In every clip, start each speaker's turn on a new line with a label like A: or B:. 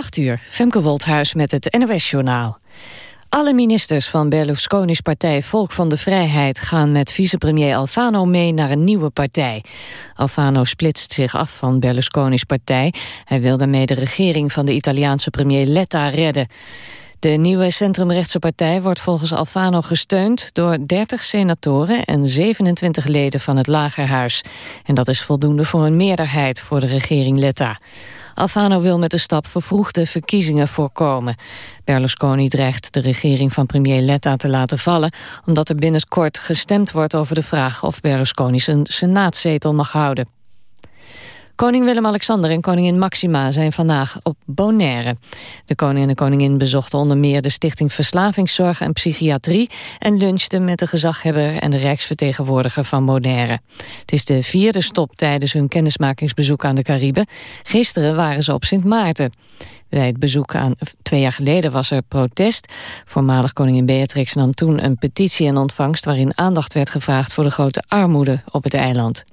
A: 8 uur, Femke Wolthuis met het NOS-journaal. Alle ministers van Berlusconi's partij Volk van de Vrijheid... gaan met vicepremier Alfano mee naar een nieuwe partij. Alfano splitst zich af van Berlusconi's partij. Hij wil daarmee de regering van de Italiaanse premier Letta redden. De nieuwe centrumrechtse partij wordt volgens Alfano gesteund... door 30 senatoren en 27 leden van het Lagerhuis. En dat is voldoende voor een meerderheid voor de regering Letta. Alfano wil met de stap vervroegde verkiezingen voorkomen. Berlusconi dreigt de regering van premier Letta te laten vallen... omdat er binnenkort gestemd wordt over de vraag... of Berlusconi zijn senaatzetel mag houden. Koning Willem-Alexander en koningin Maxima zijn vandaag op Bonaire. De koning en de koningin bezochten onder meer de Stichting Verslavingszorg en Psychiatrie... en lunchten met de gezaghebber en de rijksvertegenwoordiger van Bonaire. Het is de vierde stop tijdens hun kennismakingsbezoek aan de Cariben. Gisteren waren ze op Sint Maarten. Bij het bezoek aan twee jaar geleden was er protest. Voormalig koningin Beatrix nam toen een petitie in ontvangst... waarin aandacht werd gevraagd voor de grote armoede op het eiland.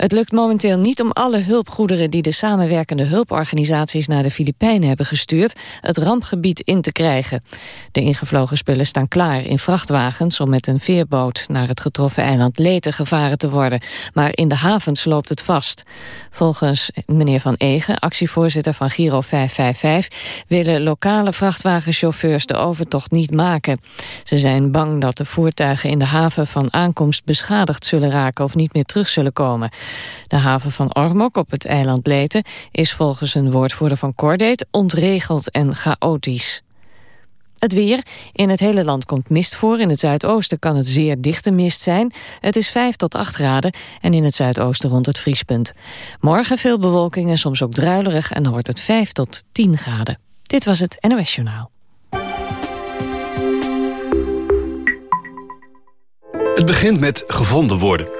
A: Het lukt momenteel niet om alle hulpgoederen die de samenwerkende hulporganisaties naar de Filipijnen hebben gestuurd, het rampgebied in te krijgen. De ingevlogen spullen staan klaar in vrachtwagens om met een veerboot naar het getroffen eiland Leten gevaren te worden. Maar in de havens loopt het vast. Volgens meneer Van Egen, actievoorzitter van Giro 555, willen lokale vrachtwagenchauffeurs de overtocht niet maken. Ze zijn bang dat de voertuigen in de haven van aankomst beschadigd zullen raken of niet meer terug zullen komen. De haven van Ormok op het eiland Leten is volgens een woordvoerder van Cordate ontregeld en chaotisch. Het weer. In het hele land komt mist voor. In het zuidoosten kan het zeer dichte mist zijn. Het is 5 tot 8 graden en in het zuidoosten rond het vriespunt. Morgen veel bewolking en soms ook druilerig en dan wordt het 5 tot 10 graden. Dit was het NOS Journaal.
B: Het begint met gevonden worden.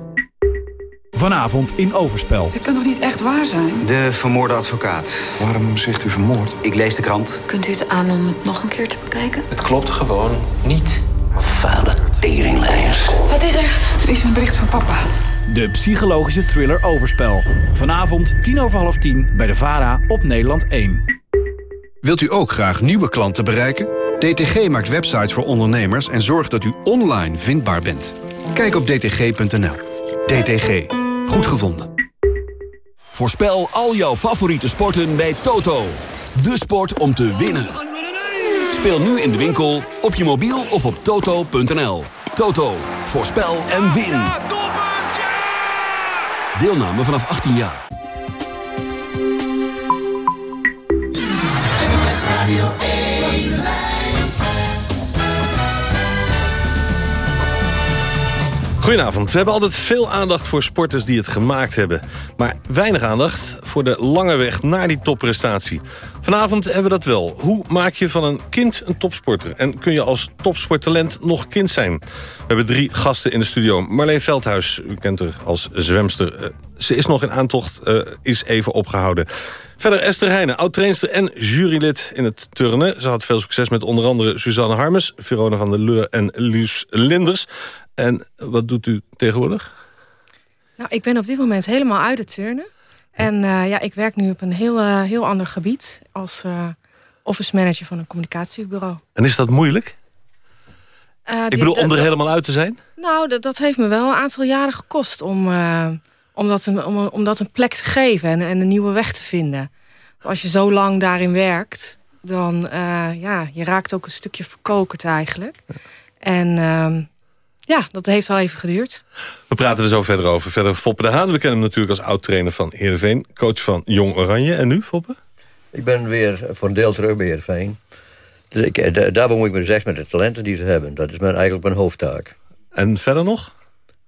C: Vanavond in Overspel.
D: Het kan toch niet echt waar zijn?
E: De vermoorde advocaat.
F: Waarom zegt u vermoord?
E: Ik lees de krant.
G: Kunt u het aan om het nog een keer te bekijken?
F: Het klopt gewoon niet. Vuile teringleiers.
G: Wat is er?
D: Er is een bericht van papa.
C: De psychologische thriller Overspel. Vanavond tien over half tien bij de VARA op Nederland 1.
B: Wilt u ook graag nieuwe klanten bereiken? DTG maakt websites voor ondernemers en zorgt dat u online vindbaar bent. Kijk op dtg.nl. DTG. Goed gevonden.
H: Voorspel al jouw favoriete sporten bij Toto. De sport om te winnen. Speel nu in de winkel, op je mobiel of op toto.nl. Toto, voorspel en win. Deelname vanaf 18 jaar.
I: Goedenavond. We hebben altijd veel aandacht voor sporters die het gemaakt hebben. Maar weinig aandacht voor de lange weg naar die topprestatie. Vanavond hebben we dat wel. Hoe maak je van een kind een topsporter? En kun je als topsporttalent nog kind zijn? We hebben drie gasten in de studio. Marleen Veldhuis, u kent haar als zwemster. Eh, ze is nog in aantocht, uh, is even opgehouden. Verder Esther Heijnen, oud-trainster en jurylid in het turnen. Ze had veel succes met onder andere Suzanne Harmes... Verona van der Leur en Luus Linders. En wat doet u tegenwoordig?
J: Nou, ik ben op dit moment helemaal uit het turnen. En uh, ja, ik werk nu op een heel, uh, heel ander gebied... als uh, office manager van een communicatiebureau.
I: En is dat moeilijk? ik bedoel, om er helemaal uit te zijn?
J: Nou, dat, dat heeft me wel een aantal jaren gekost... om, om, dat, een, om, om dat een plek te geven en, en een nieuwe weg te vinden. Als je zo lang daarin werkt... dan ja, je raakt ook een stukje verkokerd eigenlijk. En ehm, ja, dat heeft al even geduurd.
I: We praten er zo verder over. Verder Foppe de Haan. We kennen hem natuurlijk als oud-trainer van Heerenveen. Coach van Jong Oranje. En nu, Foppe?
K: Ik ben weer voor een deel terug bij Heerenveen. Dus ik, eh, daar bemoei ik me dus echt met de talenten die ze hebben. Dat is mijn, eigenlijk mijn hoofdtaak.
I: En verder nog?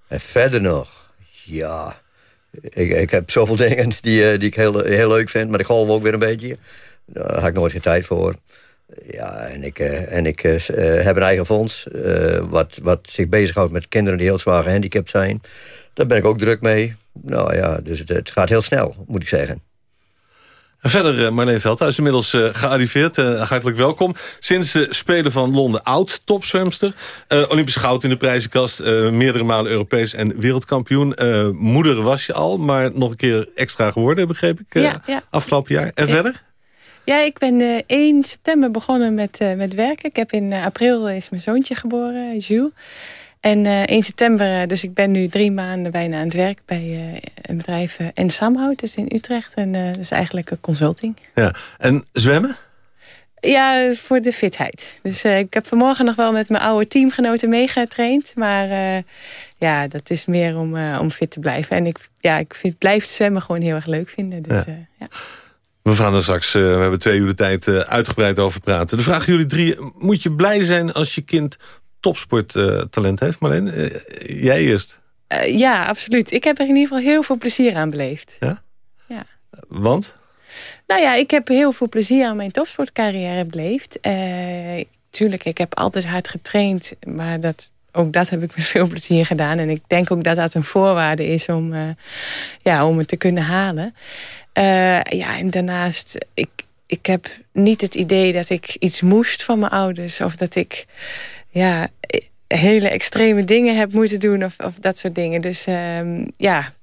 K: En verder nog? Ja... Ik, ik heb zoveel dingen die, eh, die ik heel, heel leuk vind. Maar de golf ook weer een beetje. Daar heb ik nooit geen tijd voor. Ja, en ik, en ik heb een eigen fonds... wat, wat zich bezighoudt met kinderen die heel zwaar gehandicapt zijn. Daar ben ik ook druk mee. Nou ja, dus het, het gaat heel snel, moet ik zeggen.
I: En verder, eh, Marleen Veldhuis, inmiddels uh, gearriveerd. Uh, hartelijk welkom. Sinds de Spelen van Londen oud topzwemster. Uh, Olympisch goud in de prijzenkast. meerdere malen Europees en wereldkampioen. moeder was je al, maar nog een keer extra geworden, begreep ik, ja, ja. afgelopen jaar. En verder?
L: Ja, ik ben 1 september begonnen met, met werken. Ik heb in april is mijn zoontje geboren, Jules. En uh, 1 september, eh, dus ik ben nu drie maanden bijna aan het werk bij uh, een bedrijf uh, en Samhout, dus in Utrecht. En uh, dus eigenlijk een consulting.
I: Ja, en zwemmen?
L: Ja, voor de fitheid. Dus ik heb vanmorgen nog wel met mijn oude teamgenoten meegetraind. Maar ja, dat is meer om, om fit te blijven. En ik, ja, ik vind, blijf zwemmen gewoon heel erg leuk vinden. Dus, ja. ja.
I: We gaan er straks, we hebben twee uur de tijd uitgebreid over praten. De vraag jullie drie, moet je blij zijn als je kind topsporttalent heeft. Marleen, jij eerst.
L: Ja, absoluut. Ik heb er in ieder geval heel veel plezier aan beleefd.
I: Ja? Ja. Want?
L: Nou ja, ik heb heel veel plezier aan mijn topsportcarrière beleefd. Tuurlijk, ik heb altijd hard getraind. Maar dat, ook dat heb ik met veel plezier gedaan. En ik denk ook dat dat een voorwaarde is om, uh, ja, om het te kunnen halen. Uh, ja, en daarnaast, ik, ik heb niet het idee dat ik iets moest van mijn ouders. Of dat ik ja, hele extreme dingen heb moeten doen of, of dat soort dingen. Dus um, ja,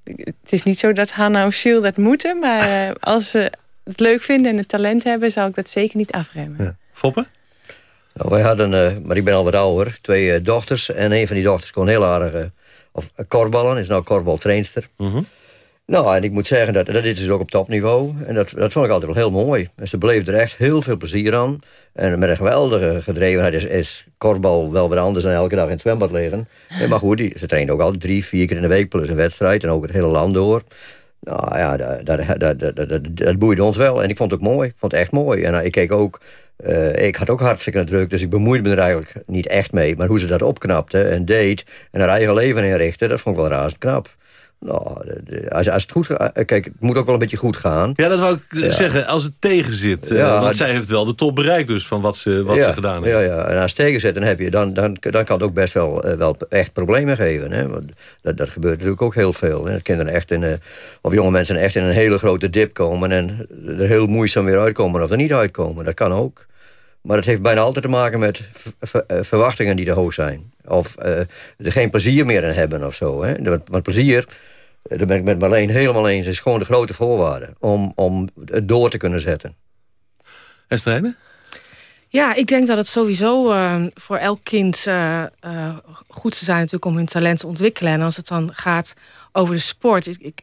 L: het is niet zo dat Hanna of Jules dat moeten. Maar uh, als ze het leuk vinden en het talent hebben... zal ik dat zeker niet afremmen. Ja.
I: Foppen?
K: Nou, wij hadden, uh, maar ik ben al wat ouder, twee uh, dochters. En een van die dochters kon heel aardig... of korballen, is nou korbaltrainster. Mm -hmm. Nou, en ik moet zeggen, dat, dat dit is ook op topniveau. En dat, dat vond ik altijd wel heel mooi. En ze beleefde er echt heel veel plezier aan. En met een geweldige gedrevenheid is, is korfbal wel weer anders dan elke dag in het zwembad liggen. maar goed, die, ze trainen ook al drie, vier keer in de week plus een wedstrijd. En ook het hele land door. Nou ja, dat, dat, dat, dat, boeide ons wel. En ik vond het ook mooi. Ik vond het echt mooi. En uh, ik keek ook... Uh, ik had ook hartstikke druk, dus ik bemoeide me er eigenlijk niet echt mee. Maar hoe ze dat opknapte en deed en haar eigen leven inrichtte... dat vond ik wel razend knap. Nou, als, als het goed gaat... Eh, kijk, het moet ook wel een beetje goed gaan.
I: Ja, dat wou ik zeggen. Als het tegen zit. Eh, ja, want zij heeft wel de top bereikt dus van wat ze, wat ze gedaan heeft.
K: Ja, ja, en als het tegen zit, dan, heb je, dan, dan, dan kan het ook best wel, wel echt problemen geven. Hè? Want dat, dat gebeurt natuurlijk ook heel veel. Hè? Kinderen echt in, of jonge mensen echt in een hele grote dip komen... en er heel moeizaam weer uitkomen of er niet uitkomen. Dat kan ook. Maar het heeft bijna altijd te maken met verwachtingen die te hoog zijn. Of er geen plezier meer in hebben of zo. Hè? Want plezier daar ben ik met Marleen helemaal eens. Het is gewoon de grote voorwaarde om, om het door te kunnen zetten.
I: Esther
J: Ja, ik denk dat het sowieso uh, voor elk kind uh, uh, goed zou zijn natuurlijk om hun talent te ontwikkelen. En als het dan gaat over de sport. Ik, ik,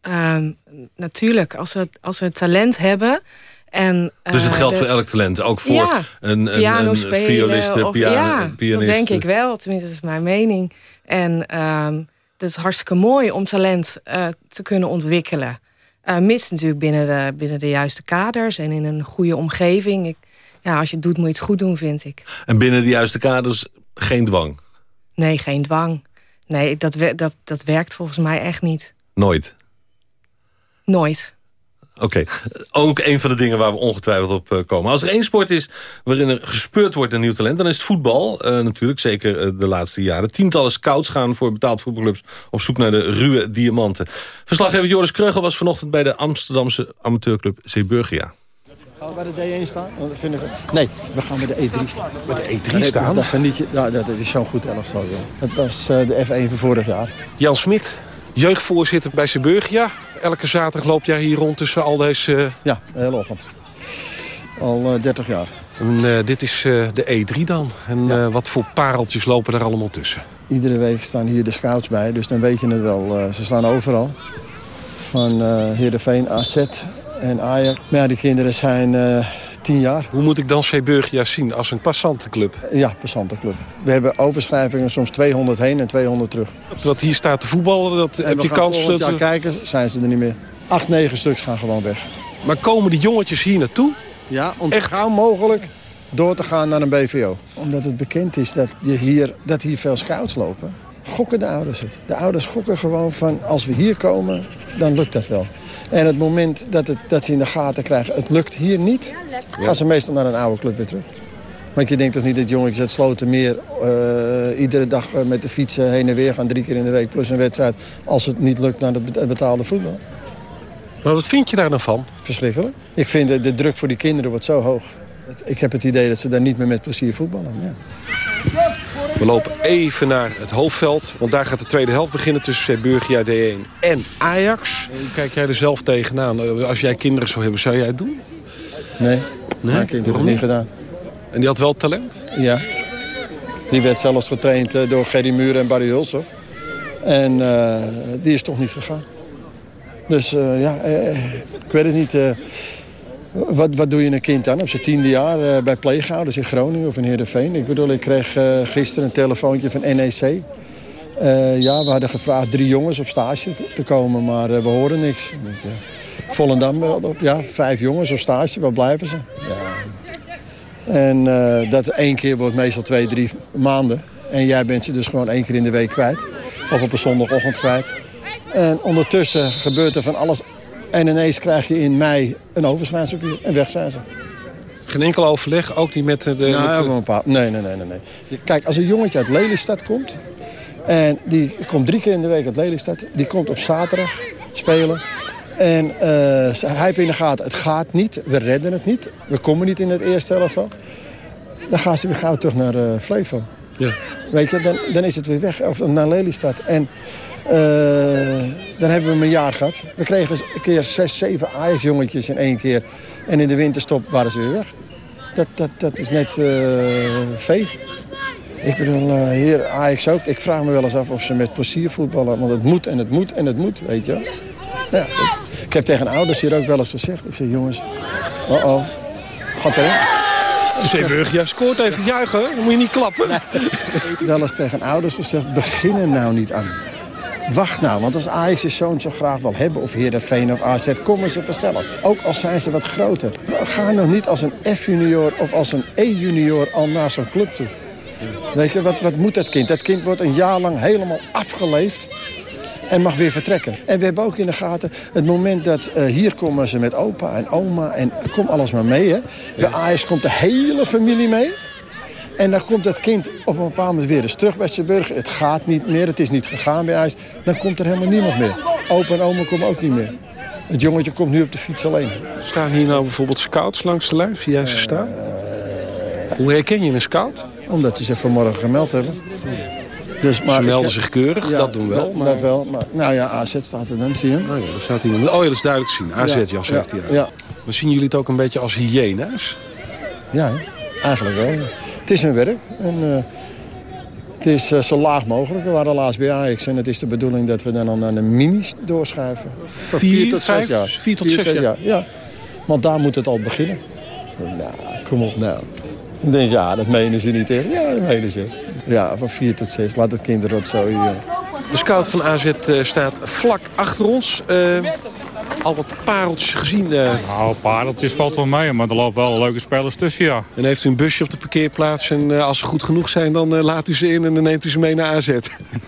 J: ehm, natuurlijk, als we, als we talent hebben... En,
I: dus het geldt voor elk talent, ook voor ja, een, een, een violist, piano, ja, pianist?
J: dat denk ik wel, tenminste dat is mijn mening. En... Het is hartstikke mooi om talent uh, te kunnen ontwikkelen. Uh, mits natuurlijk binnen de, binnen de juiste kaders en in een goede omgeving. Ik, ja, als je het doet, moet je het goed doen, vind ik.
I: En binnen de juiste kaders geen dwang?
J: Nee, geen dwang. Nee, dat, dat, dat werkt volgens mij echt niet.
I: Nooit?
J: Nooit.
I: Oké, ook een van de dingen waar we ongetwijfeld op eh, komen. Als er één sport is waarin er gespeurd wordt een nieuw talent... dan is het voetbal, uh, natuurlijk, zeker uh, de laatste jaren. Tientallen scouts gaan voor betaald voetbalclubs... op zoek naar de ruwe diamanten. Verslaggever Joris Kreugel was vanochtend bij de Amsterdamse amateurclub Zeeburgia.
M: Gaan we bij de D1 staan? Want dat vind ik... Nee, we gaan bij de E3 staan.
I: Bij de E3 staan?
M: Dat, geniet je, dat is zo'n goed elftal. Dat was de F1 van vorig jaar.
I: Jan Smit, jeugdvoorzitter bij Zeeburgia elke zaterdag loop jij hier rond tussen al deze... Uh...
M: Ja, de hele ochtend. Al uh, 30 jaar.
I: En, uh, dit is uh, de E3 dan. En ja. wat voor pareltjes lopen er allemaal tussen?
M: Iedere week staan hier de scouts bij, dus dan weet je het wel. ze staan overal. Van Heerenveen, AZ en Ajax. Maar ja, die kinderen zijn tien jaar.
I: Hoe moet ik dan Zeeburgia zien als een passantenclub?
M: Ja, passantenclub. We hebben overschrijvingen soms 200 heen en 200 terug.
I: Wat hier staat te voetballen, dat heb je kans...
M: dat jaar kijken, zijn ze er niet meer. Acht, negen stuks gaan gewoon weg.
I: Maar komen die jongetjes hier naartoe?
M: Ja, om Echt? gauw mogelijk door te gaan naar een BVO. Omdat het bekend is dat, je hier, dat hier veel scouts lopen gokken de ouders het. De ouders gokken gewoon van als we hier komen, dan lukt dat wel. En het moment dat, het, dat ze in de gaten krijgen, het lukt hier niet... gaan ze meestal naar een oude club weer terug. Want je denkt toch niet dat jongetjes uit Slotermeer... Uh, iedere dag eh, met de fietsen heen en weer gaan, drie keer in de week... plus een wedstrijd, als het niet lukt naar de betaalde voetbal.
N: Maar wat vind je daar dan van?
M: Verschrikkelijk. Ik vind de, de druk voor die kinderen wordt zo hoog. Ik heb het idee dat ze daar niet meer met plezier voetballen. Ja.
N: We lopen even naar het hoofdveld. Want daar gaat de tweede helft beginnen tussen Zeeburgia D1 en Ajax. Hoe kijk jij er zelf tegenaan? Als jij kinderen zou hebben, zou jij het doen?
M: Nee, nee? mijn kind heeft het niet gedaan.
N: En die had wel talent?
M: Ja. Die werd zelfs getraind eh, door Gerry Muren en Barry Hulshoff. En uh, die is toch niet gegaan. Dus uh, ja, ik weet het niet. Wat, wat doe je een kind dan op zijn tiende jaar uh, bij pleegouders in Groningen of in Heerenveen? Ik bedoel, ik kreeg uh, gisteren een telefoontje van NEC. Uh, ja, we hadden gevraagd drie jongens op stage te komen, maar we horen niks. Volendam, ja, vijf jongens op stage, waar blijven ze? Ja. En dat één keer wordt meestal twee, drie maanden. En jij bent ze dus gewoon één keer in de week kwijt. Of op een zondagochtend kwijt. En ondertussen gebeurt er van alles en ineens krijg je in mei een overschrijdingspapier en weg zijn ze.
N: Geen enkel overleg, ook niet met de...
M: Ja,
N: met
M: de... Een paar... nee, nee, nee, nee. Kijk, als een jongetje uit Lelystad komt... en die komt drie keer in de week uit Lelystad... die komt op zaterdag spelen... En uh, hij heeft in de gaten, het gaat niet, we redden het niet. We komen niet in het eerste elftal. Dan gaan ze weer gauw terug naar uh, Flevo.
N: Ja.
M: Weet je, dan, dan is het weer weg, of naar Lelystad. En uh, dan hebben we een jaar gehad. We kregen een keer zes, zeven Ajax-jongetjes in één keer. En in de winterstop waren ze weer weg. Dat, dat, dat is net uh, vee. Ik bedoel, uh, hier Ajax ook. Ik vraag me wel eens af of ze met plezier voetballen. Want het moet en het moet en het moet, weet je Ja, ik heb tegen ouders hier ook wel eens gezegd. Ik zeg, jongens, oh oh, gaat erin.
N: Zeeburgia scoort even juichen, dan moet je niet klappen.
M: Nee. wel eens tegen ouders gezegd, begin nou niet aan. Wacht nou, want als Ajax je zoon zo graag wil hebben... of Heerenveen of AZ, komen ze vanzelf. Ook al zijn ze wat groter. Ga nog niet als een F-junior of als een E-junior al naar zo'n club toe. Weet je, wat, wat moet dat kind? Dat kind wordt een jaar lang helemaal afgeleefd en mag weer vertrekken. En we hebben ook in de gaten het moment dat uh, hier komen ze met opa en oma... en kom alles maar mee, hè. Bij Ajax komt de hele familie mee... En dan komt dat kind op een bepaald moment weer eens terug bij zijn burger. Het gaat niet meer, het is niet gegaan bij IJs. Dan komt er helemaal niemand meer. Opa en oma komen ook niet meer. Het jongetje komt nu op de fiets alleen.
N: Staan hier nou bijvoorbeeld scouts langs de lijn? Zie jij ze staan? Hoe herken je een scout?
M: Omdat ze zich vanmorgen gemeld hebben.
N: Dus, maar ze melden zich keurig, dat doen wel.
M: Maar... Dat wel, maar nou ja, AZ staat er dan, zie je hem?
N: Oh ja, staat hier... oh ja, dat is duidelijk te zien. AZ-jas ja, heeft hij
M: ja.
N: Maar zien jullie het ook een beetje als hyena's?
M: Ja, eigenlijk wel. Het is hun werk. En, uh, het is uh, zo laag mogelijk. We waren laatst bij Ajax. En het is de bedoeling dat we dan naar de minis doorschuiven.
N: Vier, vier tot zes jaar. Vier tot zes jaar. jaar.
M: Ja. Want daar moet het al beginnen. Nou, kom op nou. Dan denk ja, dat menen ze niet echt. Ja, dat menen ze. Ja, van vier tot zes. Laat het kind zo hier.
N: De scout van AZ uh, staat vlak achter ons. Uh, al wat pareltjes gezien? Uh...
O: Nou, pareltjes valt wel mee, maar er lopen wel leuke spelers tussen, ja.
N: En heeft u een busje op de parkeerplaats en uh, als ze goed genoeg zijn... dan uh, laat u ze in en dan neemt u ze mee naar AZ?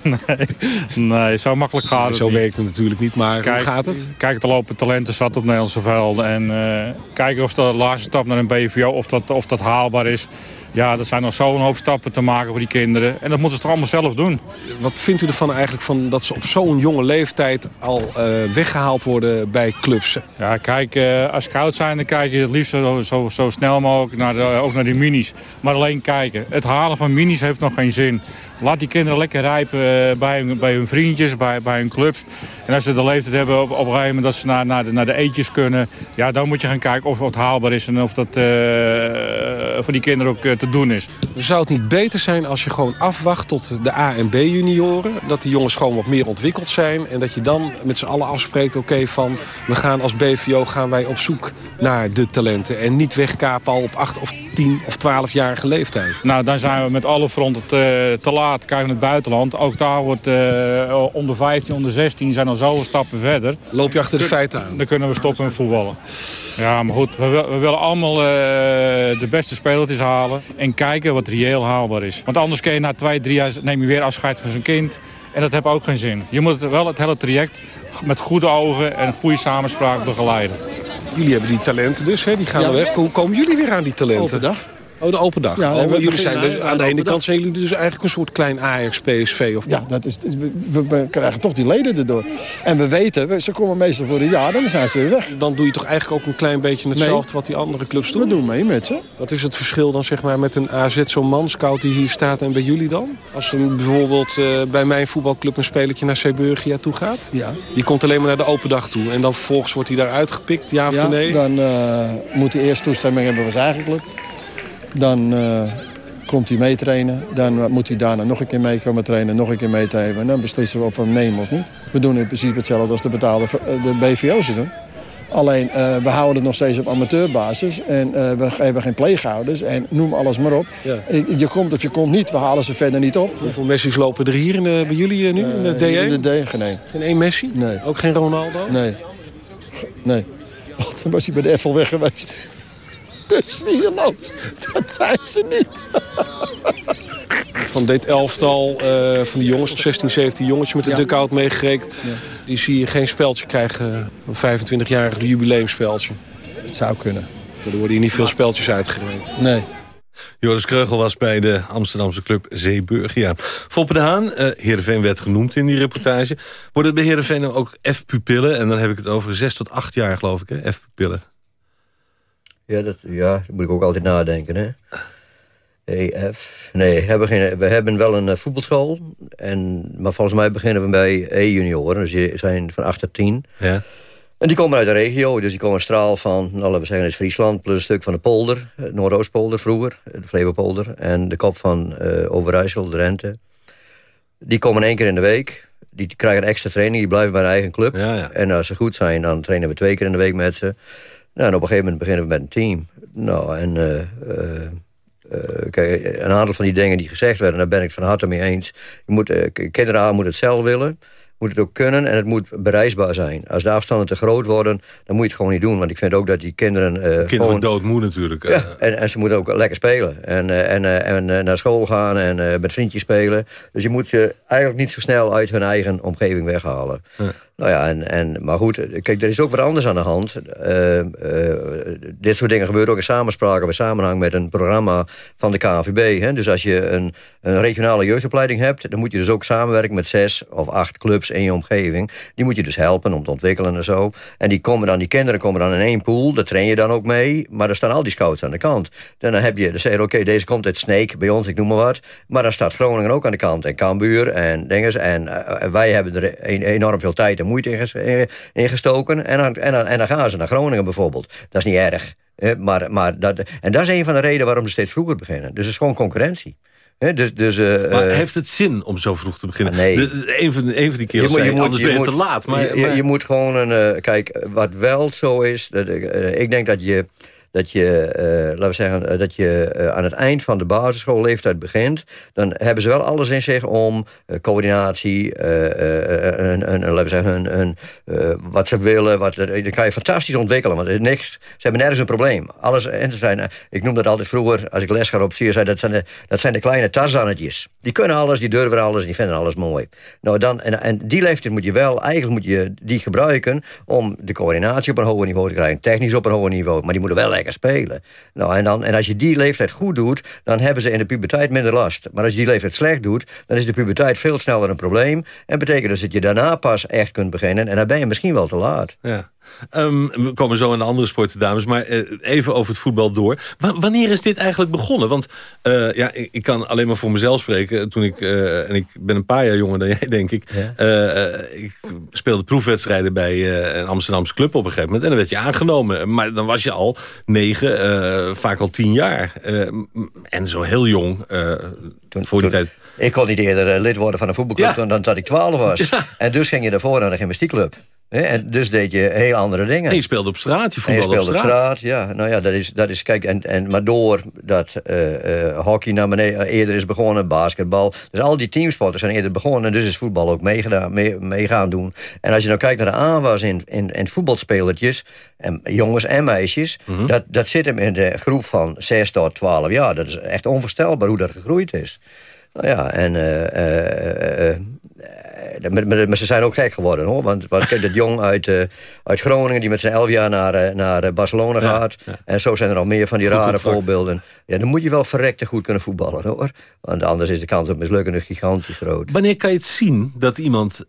O: nee, nee zo makkelijk gaat het
N: Zo niet. werkt het natuurlijk niet, maar kijk, hoe gaat het?
O: Kijk, er lopen talenten zat op Nederlandse velden. En kijken of de laatste stap naar een BVO, of dat, of dat haalbaar is... Ja, er zijn nog zo'n hoop stappen te maken voor die kinderen. En dat moeten ze toch allemaal zelf doen.
N: Wat vindt u ervan eigenlijk van dat ze op zo'n jonge leeftijd al uh, weggehaald worden bij clubs?
O: Ja, kijk, uh, als scout zijn dan kijk je het liefst zo, zo, zo snel mogelijk naar de, ook naar die minis. Maar alleen kijken. Het halen van minis heeft nog geen zin. Laat die kinderen lekker rijpen uh, bij, hun, bij hun vriendjes, bij, bij hun clubs. En als ze de leeftijd hebben op, op een gegeven moment dat ze naar, naar, de, naar de eetjes kunnen... ja, dan moet je gaan kijken of het haalbaar is en of dat voor die kinderen ook te doen is.
N: Zou het niet beter zijn als je gewoon afwacht tot de A- en B-junioren? Dat die jongens gewoon wat meer ontwikkeld zijn. En dat je dan met z'n allen afspreekt, oké, van... we gaan als BVO gaan wij op zoek naar de talenten. En niet wegkapen al op acht of 10 of 12-jarige leeftijd.
O: Nou, dan zijn we met alle fronten te, te laat. Kijken naar het buitenland. Ook daar wordt uh, onder 15, onder 16 zijn al zoveel stappen verder.
N: Loop je achter de feiten aan?
O: Dan kunnen we stoppen met voetballen. Ja, maar goed, we, we willen allemaal uh, de beste spelertjes halen. En kijken wat reëel haalbaar is. Want anders kun je na twee, drie jaar neem je weer afscheid van zijn kind. En dat heeft ook geen zin. Je moet wel het hele traject met goede ogen en goede samenspraak begeleiden.
N: Jullie hebben die talenten dus, hè? die gaan ja. weg. Hoe komen jullie weer aan die talenten?
M: Open dag.
N: Oh, de open dag. Ja, oh, jullie zijn dus, aan de ene kant zijn jullie dus eigenlijk een soort klein Ajax, PSV of
M: Ja, dat is, we, we, krijgen toch die leden erdoor. En we weten, ze komen meestal voor een jaar dan zijn ze weer weg.
N: Dan doe je toch eigenlijk ook een klein beetje hetzelfde wat die andere clubs doen?
M: We doen mee met ze.
N: Wat is het verschil dan zeg maar met een AZ, zo'n manscout die hier staat en bij jullie dan? Als er bijvoorbeeld uh, bij mijn voetbalclub een spelertje naar Zeeburgia toe gaat.
M: Ja.
N: Die komt alleen maar naar de open dag toe. En dan vervolgens wordt hij daar uitgepikt, ja of
M: ja,
N: nee?
M: dan uh, moet hij eerst toestemming hebben van zijn eigen club. Dan uh, komt hij meetrainen. Dan moet hij daarna nog een keer mee komen trainen. Nog een keer mee En dan beslissen we of we hem nemen of niet. We doen in principe hetzelfde als de betaalde de BVO's doen. Alleen, uh, we houden het nog steeds op amateurbasis. En uh, we hebben geen pleeghouders. En noem alles maar op. Ja. Je komt of je komt niet. We halen ze verder niet op.
N: Hoeveel Messi's lopen er hier in bij jullie nu? in de D1?
M: In de geen één.
N: Geen één Messi?
M: Nee.
N: Ook geen Ronaldo?
M: Nee. Nee. Wat, dan was hij bij de Eiffel weg geweest. Dus wie je loopt, dat zijn ze niet.
N: Van dit elftal, uh, van die jongens, 16, 17 jongetjes met de ja. Ja. die zie je geen speltje krijgen, een 25-jarige jubileumspeltje.
M: Het zou kunnen.
N: Er worden hier niet veel speltjes uitgerekend.
M: Nee.
I: Joris Kreugel was bij de Amsterdamse club Zeeburgia. Foppe de Haan, uh, Heerenveen werd genoemd in die reportage. Worden bij Heerenveen ook F-pupillen? En dan heb ik het over 6 tot 8 jaar, geloof ik, F-pupillen.
K: Ja, dat, ja, moet ik ook altijd nadenken. Hè? EF. Nee, we hebben, geen, we hebben wel een uh, voetbalschool. En, maar volgens mij beginnen we bij E-junioren. Dus die zijn van 8 tot 10.
I: Ja.
K: En die komen uit de regio. Dus die komen straal van, nou, laten we zeggen, is Friesland... plus een stuk van de polder, het Noordoostpolder vroeger. De Flevopolder. En de kop van uh, Overijssel, de Rente. Die komen één keer in de week. Die krijgen extra training. Die blijven bij hun eigen club.
I: Ja, ja.
K: En als ze goed zijn, dan trainen we twee keer in de week met ze. Nou, en op een gegeven moment beginnen we met een team. Nou, en uh, uh, uh, kijk, een aantal van die dingen die gezegd werden... daar ben ik van harte mee eens. Je moet, kinderen moeten het zelf willen moet het ook kunnen en het moet bereisbaar zijn. Als de afstanden te groot worden, dan moet je het gewoon niet doen. Want ik vind ook dat die kinderen... Uh,
I: kinderen
K: gewoon,
I: doodmoe natuurlijk.
K: Ja, en, en ze moeten ook lekker spelen. En, uh, en, uh, en naar school gaan en met vriendjes spelen. Dus je moet je eigenlijk niet zo snel uit hun eigen omgeving weghalen. Ja. Nou ja, en, en, maar goed, kijk, er is ook wat anders aan de hand. Uh, uh, dit soort dingen gebeuren ook in samenspraak in samenhang met een programma van de KNVB. Hè? Dus als je een, een, regionale jeugdopleiding hebt, dan moet je dus ook samenwerken met zes of acht clubs in je omgeving. Die moet je dus helpen om te ontwikkelen en zo. En die, komen dan, die kinderen komen dan in één pool, daar train je dan ook mee. Maar er staan al die scouts aan de kant. Dan heb je, dan zeg oké, deze komt uit Sneek bij ons, ik noem maar wat. Maar dan staat Groningen ook aan de kant en Cambuur en dinges. En uh, wij hebben er een, enorm veel tijd en moeite ingestoken. En dan, en, dan, en dan gaan ze naar Groningen bijvoorbeeld. Dat is niet erg. Maar, maar dat, en dat is een van de redenen waarom ze steeds vroeger beginnen. Dus het is gewoon concurrentie. He, dus, dus, uh,
I: maar heeft het zin om zo vroeg te beginnen?
K: Nee.
I: De, een, van, een van die keer zei, anders ben je moet, te laat. Maar,
K: je,
I: maar...
K: je, moet gewoon een... Uh, kijk, wat wel zo is... Dat, uh, ik denk dat je dat je, uh, laten we zeggen, dat je uh, aan het eind van de basisschoolleeftijd begint, dan hebben ze wel alles in zich om coördinatie, laten we zeggen, wat ze willen, wat, dat kan je fantastisch ontwikkelen, want is niks, ze hebben nergens een probleem. Alles, en zijn, ik noem dat altijd vroeger, als ik les ga op zie, dat zijn de, dat zijn de kleine tarzannetjes. Die kunnen alles, die durven alles, die vinden alles mooi. Nou, dan, en, en die leeftijd moet je wel, eigenlijk moet je die gebruiken om de coördinatie op een hoger niveau te krijgen, technisch op een hoger niveau, maar die moeten wel spelen. Nou, en, dan, en als je die leeftijd goed doet, dan hebben ze in de puberteit minder last. Maar als je die leeftijd slecht doet, dan is de puberteit veel sneller een probleem. En betekent dus dat je daarna pas echt kunt beginnen. En dan ben je misschien wel te laat.
I: Ja. Um, we komen zo aan de andere sporten, dames. Maar uh, even over het voetbal door. W wanneer is dit eigenlijk begonnen? Want uh, ja, ik, ik, kan alleen maar voor mezelf spreken. Toen ik, uh, en ik ben een paar jaar jonger dan jij, denk ik. Ja. ik speelde proefwedstrijden bij een Amsterdamse club op een gegeven moment. En dan werd je aangenomen. Maar dan was je al negen, vaak al tien jaar. en zo heel jong toen, voor die
K: toen,
I: tijd.
K: Ik kon niet eerder lid worden van een voetbalclub ja. dan dat ik twaalf was. Ja. En dus ging je daarvoor naar de gymnastiekclub. En dus deed je heel andere dingen.
I: En je speelde op straat, je
K: En je
I: voetbalde
K: speelde
I: op straat.
K: ja. Nou ja, dat is, dat is kijk, en, en, maar door dat eh, eh, hockey naar beneden, eh, eerder is begonnen, basketbal. Dus al die teamsporten zijn eerder begonnen. En dus is voetbal ook meegedaan, mee, mee gaan doen. En als je nou kijkt naar de aanwas in, in, in voetbalspelertjes, en jongens en meisjes,
I: Mhm.
K: dat, dat zit hem in de groep van 6 tot 12 jaar. Dat is echt onvoorstelbaar hoe dat gegroeid is. Nou ja, en maar, maar, ze zijn ook gek geworden, hoor. Want, want kijk, dat jong uit, eh, uit Groningen... die met zijn elf jaar naar, eh, naar eh, Barcelona gaat. En zo zijn er nog meer van die
I: Goed
K: rare voorbeelden. Ja, dan moet je wel verrekte goed kunnen voetballen, hoor. Want anders is de kans op mislukken gigantisch groot.
I: Wanneer kan je het zien dat iemand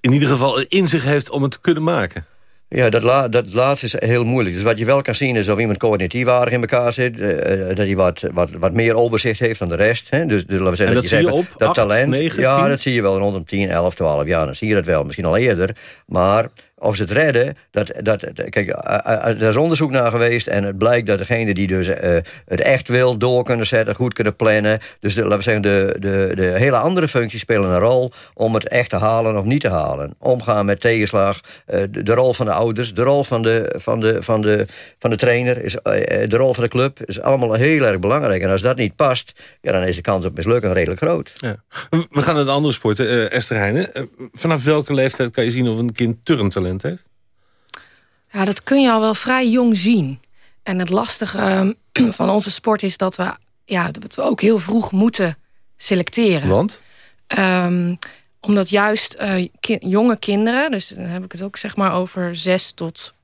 I: in ieder geval in zich heeft om het te kunnen maken?
K: Ja, dat, la, dat laatste is heel moeilijk. Dus wat je wel kan zien is of iemand coördinatief aardig in elkaar zit. eh, eh, dat hij wat, wat, wat meer overzicht heeft dan de rest. Hè. Dus, dus laten we zeggen
I: En dat zie je op
K: dat talent. ja, dat zie je wel rondom 10, 11, 12 jaar. Dan zie je dat wel, misschien al eerder. Maar of ze het redden, dat, dat, kijk, er is onderzoek naar geweest... en het blijkt dat degene die dus eh, het echt wil door kunnen zetten... goed kunnen plannen. Dus de, laten we zeggen, de, de, de hele andere functies spelen een rol... om het echt te halen of niet te halen. Omgaan met tegenslag, eh, de, rol van de ouders... de rol van de, van de, van de, van de trainer, is, eh, de rol van de club... is allemaal heel erg belangrijk. En als dat niet past, ja, dan is de kans op mislukken redelijk groot.
I: Ja. We gaan naar de andere sporten. Esther Heijnen, vanaf welke leeftijd kan je zien of een kind turntalent heeft?
J: Ja, dat kun je al wel vrij jong zien. En het lastige ehm, van onze sport is dat we, ja, dat we ook heel vroeg moeten selecteren.
I: Want?
J: Ehm, omdat juist ki- jonge kinderen, dus dan heb ik het ook zeg maar over zes tot...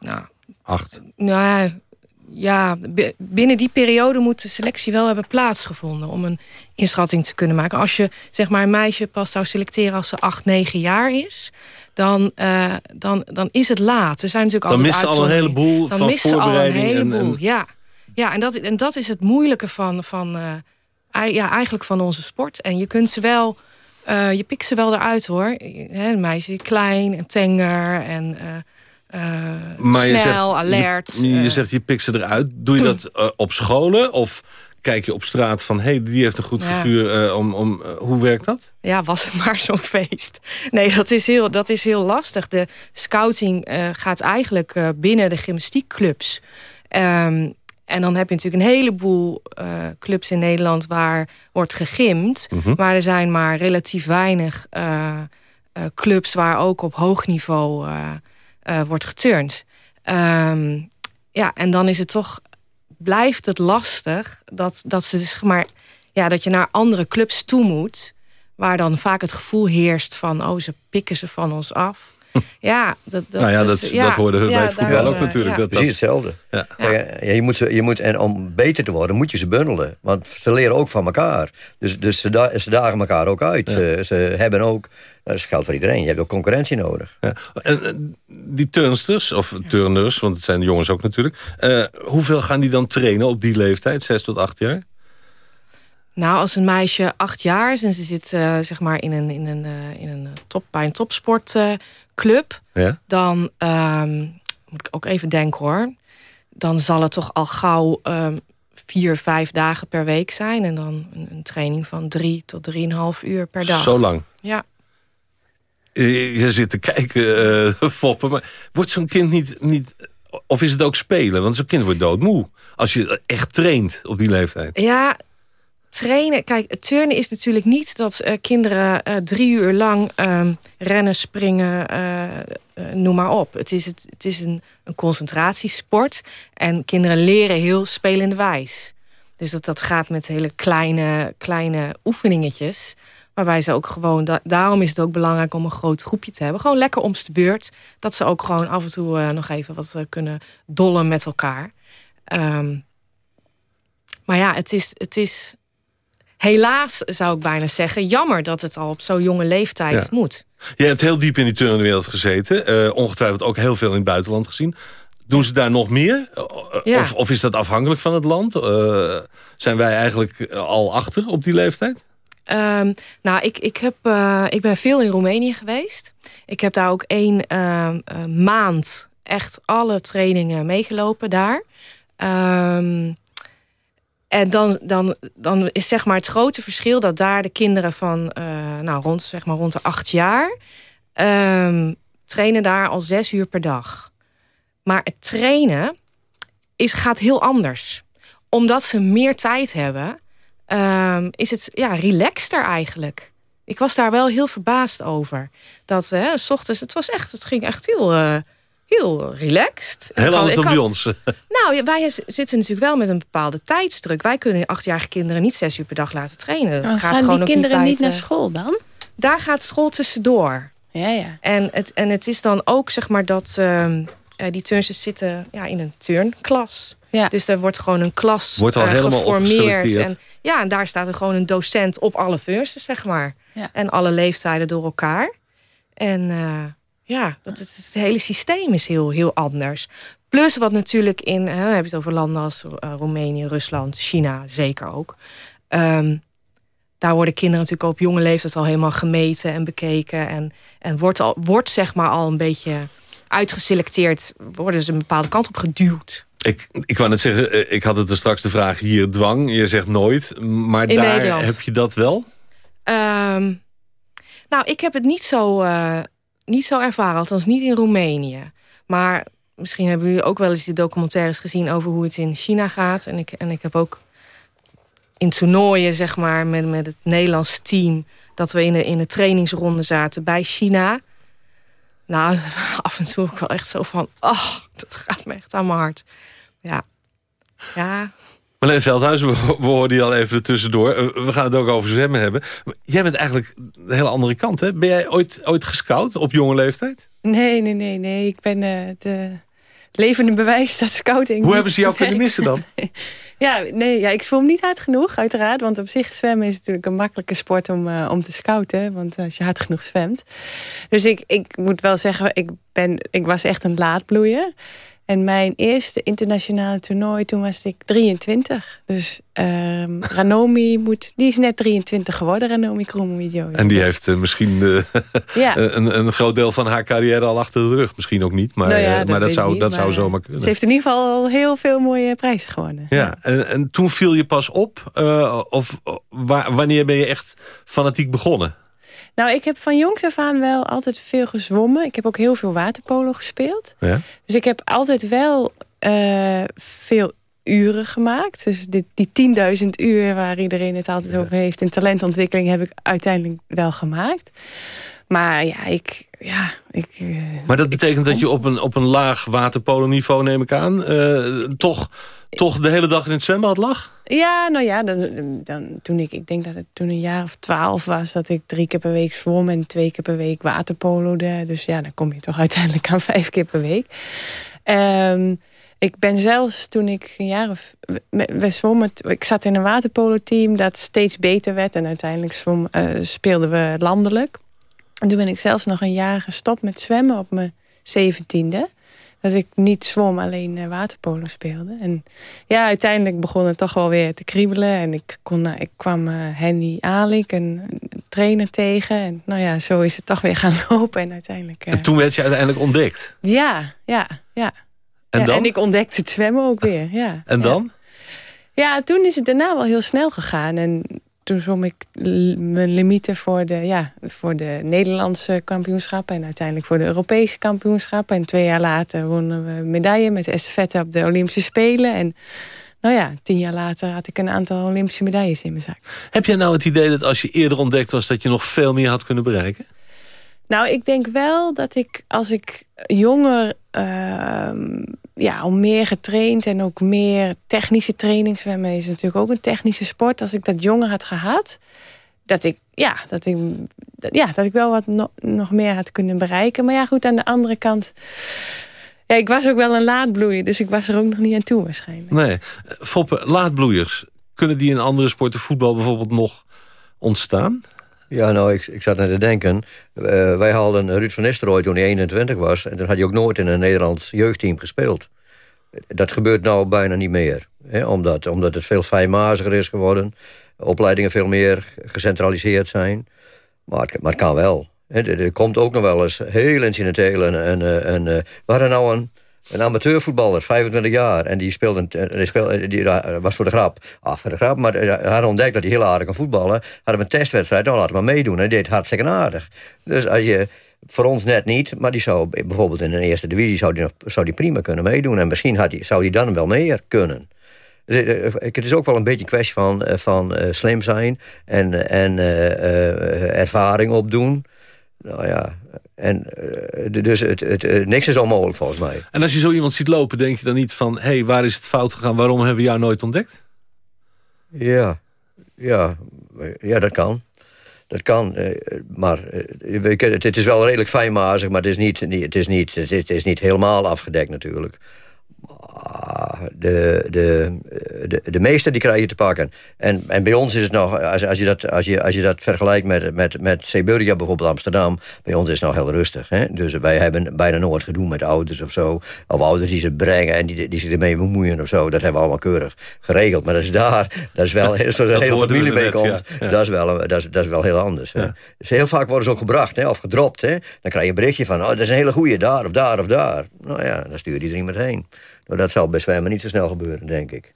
J: Nou,
I: Acht.
J: nou ja, bi- binnen die periode moet de selectie wel hebben plaatsgevonden... om een inschatting te kunnen maken. Als je zeg maar een meisje pas zou selecteren als ze acht, negen jaar is... Dan, eh, dan, dan is het laat. Er zijn natuurlijk
I: Dan
J: altijd
I: missen al een heleboel
J: Dan
I: van
J: ze al een
I: voorbereiding en-
J: heleboel,
I: en-
J: ja. Ja, en dat, en dat is het moeilijke van, van eh, ja, eigenlijk van onze sport. En je kunt ze wel, eh, je pikt ze wel eruit hoor. Een meisje klein en tenger en
I: Maar je
J: snel,
I: zegt,
J: alert.
I: Je, je
J: eh.
I: zegt, je pikt ze eruit. Doe je dat eh, op scholen? Of kijk je op straat van... hé, hey, die heeft een goed
J: Ja.
I: figuur. eh, om, om, eh, hoe werkt dat?
J: Ja, was het maar zo'n feest. Nee, dat is heel, dat is heel lastig. De scouting eh, gaat eigenlijk eh, binnen de gymnastiekclubs. Ehm, en dan heb je natuurlijk een heleboel eh, clubs in Nederland... waar wordt gegimd.
P: Mhm.
J: Maar er zijn maar relatief weinig eh, eh, clubs... waar ook op hoog niveau eh, wordt geturnd. Ehm, ja, en dan is het toch... blijft het lastig dat, dat, ze maar, ja, dat je naar andere clubs toe moet... waar dan vaak het gevoel heerst van... oh, ze pikken ze van ons af. Ja, dat, dat,
I: nou ja,
J: is-
I: dat,
J: ja,
I: dat we
J: ja,
I: bij het voetbal ook
J: eh,
I: natuurlijk.
J: ja.
I: Dat, dat,
K: Precies hetzelfde.
I: Ja.
K: Ja, je moet ze, je moet, en om beter te worden moet je ze bundelen. Want ze leren ook van elkaar. Dus, dus ze, da- ze dagen elkaar ook uit. Ze, ze hebben ook, dat geldt voor iedereen, je hebt ook concurrentie nodig.
I: Ja. En eh, die turnsters, of turners, want het zijn jongens ook natuurlijk... eh, hoeveel gaan die dan trainen op die leeftijd, zes tot acht jaar?
J: Nou, als een meisje acht jaar is en ze zit eh, zeg maar in een, in een, eh, in een eh, top, bij een topsportclub...
I: Ja?
J: dan ehm, moet ik ook even denken hoor... dan zal het toch al gauw ehm, vier, vijf dagen per week zijn... en dan een, een training van drie tot drieënhalf uur per dag.
I: Zo lang.
J: Ja.
I: Je zit te kijken, eh Foppen, maar wordt zo'n kind niet, niet... Of is het ook spelen? Want zo'n kind wordt doodmoe. Als je echt traint op die leeftijd.
J: Ja, trainen. Kijk, turnen is natuurlijk niet dat eh, kinderen eh, drie uur lang ehm, rennen, springen, eh, noem maar op. Het is, het, het is een, een concentratiesport. En kinderen leren heel spelende wijs. Dus dat, dat gaat met hele kleine, kleine oefeningetjes. Waarbij ze ook gewoon... da- daarom is het ook belangrijk om een groot groepje te hebben. Gewoon lekker om de beurt. Dat ze ook gewoon af en toe nog even wat kunnen dollen met elkaar. Ehm, maar ja, het is, het is helaas, zou ik bijna zeggen... jammer dat het al op zo'n jonge leeftijd
I: Ja.
J: moet.
I: Je hebt heel diep in die turnwereld gezeten. eh, ongetwijfeld ook heel veel in het buitenland gezien. Doen ze daar nog meer? Eh,
J: Ja.
I: Of, of is dat afhankelijk van het land? Eh, zijn wij eigenlijk al achter op die leeftijd?
J: Ehm, nou, ik, ik, heb, eh, ik ben veel in Roemenië geweest. Ik heb daar ook één ehm, eh, maand echt alle trainingen meegelopen daar. Ehm, en dan, dan, dan is zeg maar het grote verschil dat daar de kinderen van eh, nou, rond, zeg maar rond de acht jaar... Ehm, trainen daar al zes uur per dag. Maar het trainen is, gaat heel anders. Omdat ze meer tijd hebben, ehm, is het ja, relaxter eigenlijk. Ik was daar wel heel verbaasd over. Dat hè, s ochtends, het was echt, het ging echt heel, uh, heel relaxed.
I: Heel anders dan bij ons.
J: Nou, wij zitten natuurlijk wel met een bepaalde tijdsdruk. Wij kunnen achtjarige kinderen niet zes uur per dag laten trainen.
L: Dat gaat gaan gewoon die kinderen niet, niet naar school dan?
J: Daar gaat school tussendoor.
L: Ja, ja.
J: En het, en het is dan ook zeg maar dat uh, die turnsters zitten ja, in een turnklas. Ja. Dus er wordt gewoon een klas
I: wordt al uh, helemaal geformeerd.
J: En, ja, en daar staat er gewoon een docent op alle turnsters, zeg maar. Ja. En alle leeftijden door elkaar. En uh, ja, dat het hele systeem is heel, heel anders. Plus wat natuurlijk in, hè, dan heb je het over landen als uh, Roemenië, Rusland, China zeker ook. Um, daar worden kinderen natuurlijk op jonge leeftijd al helemaal gemeten en bekeken. En, en wordt, al, wordt zeg maar al een beetje uitgeselecteerd. Worden ze een bepaalde kant op geduwd.
I: Ik, ik wou net zeggen, eh, ik had het er straks de vraag hier dwang. Je zegt nooit, maar
J: In
I: daar
J: Nederland.
I: heb je dat wel?
J: Um, nou, ik heb het niet zo, uh, niet zo ervaren. Althans niet in Roemenië. Maar misschien hebben jullie ook wel eens die documentaires gezien... over hoe het in China gaat. En ik, en ik heb ook in toernooien, zeg maar, met, met het Nederlands team... dat we in de, in de trainingsronde zaten bij China. Nou, af en toe ook wel echt zo van... oh, dat gaat me echt aan mijn hart. Ja, ja...
I: Marleen Veldhuis, we, we hoorden je al even tussendoor. Eh, We gaan het ook over zwemmen hebben. Jij bent eigenlijk de hele andere kant, hè? Ben jij ooit, ooit gescout op jonge leeftijd?
L: Nee, nee, nee, nee. Ik ben uh, de levende bewijs dat scouting...
I: Hoe hebben ze jou kunnen missen dan?
L: Ja, nee, ja, ik zwom niet hard genoeg, uiteraard. Want op zich zwemmen is natuurlijk een makkelijke sport om, uh, om te scouten. Want als je hard genoeg zwemt. Dus ik, ik moet wel zeggen, ik, ben, ik was echt een laadbloeier. En mijn eerste internationale toernooi, toen was ik 23. Dus um, Ranomi moet, die is net 23 geworden, Ranomi Kromowidjojo.
I: En die heeft uh, misschien uh, ja. een, een groot deel van haar carrière al achter de rug. Misschien ook niet, maar, nou ja, dat, maar dat, zou,
L: niet,
I: dat
L: maar
I: zou zomaar kunnen.
L: Ze heeft in ieder geval al heel veel mooie prijzen gewonnen.
I: Ja, ja. En, en toen viel je pas op? Uh, of wanneer ben je echt fanatiek begonnen?
L: Nou, ik heb van jongs af aan wel altijd veel gezwommen. Ik heb ook heel veel waterpolo gespeeld.
I: Ja?
L: Dus ik heb altijd wel uh, veel uren gemaakt. Dus die, die 10.000 uur waar iedereen het altijd ja. over heeft... in talentontwikkeling heb ik uiteindelijk wel gemaakt. Maar ja, ik... Ja, ik uh,
I: maar dat betekent dat je op een, op een laag waterpolo-niveau, neem ik aan... Uh, toch, toch de hele dag in het zwembad lag?
L: Ja, nou ja, dan, dan, toen ik, ik denk dat het toen een jaar of twaalf was... dat ik drie keer per week zwom en twee keer per week waterpolode. Dus ja, dan kom je toch uiteindelijk aan vijf keer per week. Um, ik ben zelfs toen ik een jaar of... We, zwommen, ik zat in een waterpolo-team dat steeds beter werd... en uiteindelijk zwom, uh, speelden we landelijk. En toen ben ik zelfs nog een jaar gestopt met zwemmen op mijn zeventiende dat ik niet zwom, alleen uh, waterpolo speelde. En ja, uiteindelijk begon het toch wel weer te kriebelen. En ik, kon, uh, ik kwam uh, Henny Alik, een, een, trainer, tegen. En nou ja, zo is het toch weer gaan lopen. En uiteindelijk...
I: en toen werd je uiteindelijk ontdekt?
L: Ja, ja, ja.
I: En,
L: ja,
I: dan?
L: en ik ontdekte het zwemmen ook weer, ja.
I: En dan?
L: Ja. ja, toen is het daarna wel heel snel gegaan. En toen zwom ik mijn limieten voor de, ja, voor de Nederlandse kampioenschappen... en uiteindelijk voor de Europese kampioenschappen. En twee jaar later wonnen we medaille met estafette op de Olympische Spelen. En nou ja, tien jaar later had ik een aantal Olympische medailles in mijn zak.
I: Heb jij nou het idee dat als je eerder ontdekt was... dat je nog veel meer had kunnen bereiken?
L: Nou, ik denk wel dat ik als ik jonger... Uh, ja, al meer getraind en ook meer technische training. Zwemmen is natuurlijk ook een technische sport. Als ik dat jonger had gehad, dat ik, ja, dat ik, ja, dat ik wel wat no nog meer had kunnen bereiken. Maar ja, goed, aan de andere kant... Ja, ik was ook wel een laadbloeier, dus ik was er ook nog niet aan toe waarschijnlijk.
I: Nee, Foppe, laadbloeiers, kunnen die in andere sporten, voetbal bijvoorbeeld, nog ontstaan?
K: Nou, ik, ik zat net te denken. Uh, wij haalden Ruud van Nistelrooy toen hij 21 was. En dan had hij ook nooit in een Nederlands jeugdteam gespeeld. Dat gebeurt nou bijna niet meer. Hè, omdat, omdat het veel fijnmaziger is geworden. Opleidingen veel meer gecentraliseerd zijn. Maar het, maar kan wel. Hè, er, komt ook nog wel eens heel incidenteel. En, en, en, we hadden nou een, een amateurvoetballer, 25 jaar. En die, speelde, die, speelde, die was voor de grap. Ah, voor de grap, maar hij had ontdekt dat hij heel aardig kan voetballen. Hadden we een testwedstrijd, nou laten we meedoen. En hij deed hartstikke aardig. Dus als je, Voor ons net niet, maar die zou bijvoorbeeld in de eerste divisie zou die, zou die prima kunnen meedoen. En misschien had zou die dan wel meer kunnen. Het is ook wel een beetje een kwestie van, van slim zijn en, en ervaring opdoen. Nou ja, en dus het, het, niks is onmogelijk volgens mij.
I: En als je zo iemand ziet lopen, denk je dan niet van... hé, hey, waar is het fout gegaan? Waarom hebben we jou nooit ontdekt?
K: Ja, ja, ja dat kan. Dat kan, maar het is wel redelijk fijnmazig... maar het is niet, het is niet, het is niet helemaal afgedekt natuurlijk de, de, de, de meeste die krijg je te pakken. En, en bij ons is het nog, als, als, je, dat, als, je, als je dat vergelijkt met, met, met Zeeburgia, bijvoorbeeld Amsterdam, bij ons is het nog heel rustig. Hè? Dus wij hebben bijna nooit gedoe met ouders of zo. Of ouders die ze brengen en die, die zich ermee bemoeien of zo. Dat hebben we allemaal keurig geregeld. Maar dat is daar, dat is wel, zoals een hele familie mee komt, Dat, is wel, dat, is, dat is wel heel anders. Hè? Dus heel vaak worden ze ook gebracht hè, of gedropt. Hè? Dan krijg je een berichtje van, oh, dat is een hele goede daar of daar of daar. Nou ja, dan stuur je er iemand heen. Nou, dat zal bij zwemmen niet zo snel gebeuren, denk ik.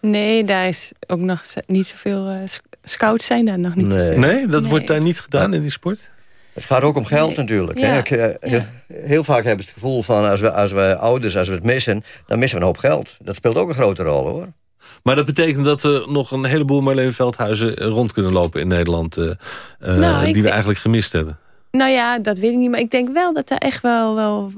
L: Nee, daar is ook nog niet zoveel... Uh, scouts zijn daar nog niet.
I: Nee, nee dat wordt daar niet gedaan in die sport?
K: Het gaat ook om geld natuurlijk. Ja. Hè? Eh, heel vaak hebben ze het gevoel van... Als we, als we ouders, als we het missen, dan missen we een hoop geld. Dat speelt ook een grote rol, hoor.
I: Maar dat betekent dat er nog een heleboel Marleen Veldhuizen rond kunnen lopen in Nederland... Uh, nou, die we eigenlijk gemist hebben.
L: Nou ja, dat weet ik niet. Maar ik denk wel dat er echt wel, wel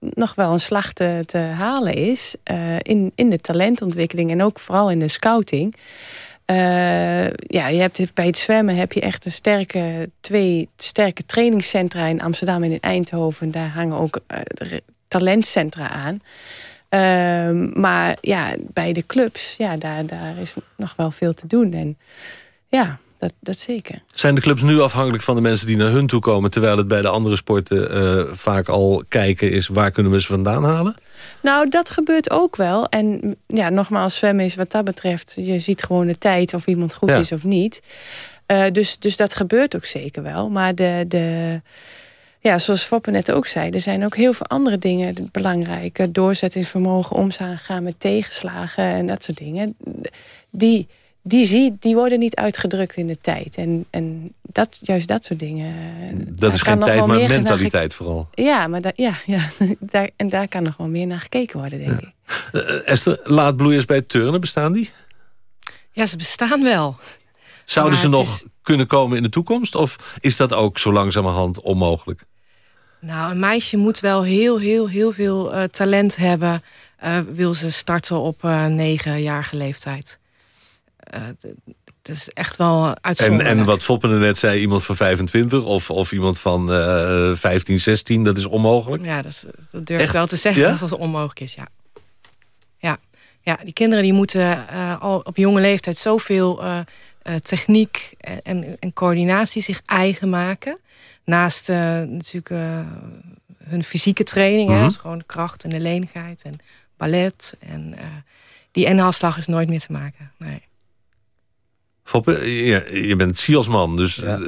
L: nog wel een slag te, te halen is. Uh, in, in de talentontwikkeling en ook vooral in de scouting. Uh, ja, je hebt bij het zwemmen heb je echt een sterke, twee sterke trainingscentra in Amsterdam en in Eindhoven. Daar hangen ook uh, talentcentra aan. Uh, maar ja, bij de clubs, ja, daar, daar is nog wel veel te doen. En ja, dat, dat zeker.
I: Zijn de clubs nu afhankelijk van de mensen die naar hun toe komen... terwijl het bij de andere sporten uh, vaak al kijken is... waar kunnen we ze vandaan halen?
L: Nou, dat gebeurt ook wel. En ja, nogmaals, zwemmen is wat dat betreft... je ziet gewoon de tijd of iemand goed is of niet. Uh, dus, dus dat gebeurt ook zeker wel. Maar de... de ja, zoals Foppe net ook zei, er zijn ook heel veel andere dingen belangrijk. Doorzettingsvermogen, omgaan met tegenslagen en dat soort dingen. Die, die, zie, die worden niet uitgedrukt in de tijd. En, en dat, juist dat soort dingen.
I: Dat is geen tijd, maar mentaliteit vooral.
L: Ja, maar da, ja, ja daar, en daar kan nog wel meer naar gekeken worden, denk ik.
I: Uh, Esther, laadbloeiers bij turnen, bestaan die?
J: Ja, ze bestaan wel.
I: Zouden ze nog kunnen komen in de toekomst? Of is dat ook zo langzamerhand onmogelijk?
J: Nou, een meisje moet wel heel, heel, heel veel uh, talent hebben... Uh, wil ze starten op negenjarige leeftijd. Eh, het is echt wel uitzonderlijk.
I: En, en wat Foppen net zei, iemand van 25 of, of iemand van uh, 15, 16, dat is onmogelijk?
J: Ja, dat, is, dat durf ik wel te zeggen dat dat onmogelijk is, ja. Ja, ja die kinderen die moeten uh, al op jonge leeftijd zoveel uh, techniek en, en, coördinatie zich eigen maken. Naast natuurlijk hun fysieke training, mm -hmm. dus gewoon de kracht en de lenigheid en ballet. En die en-haalslag is nooit meer te maken, nee.
I: Foppe, je, je bent Sielsman, dus eh,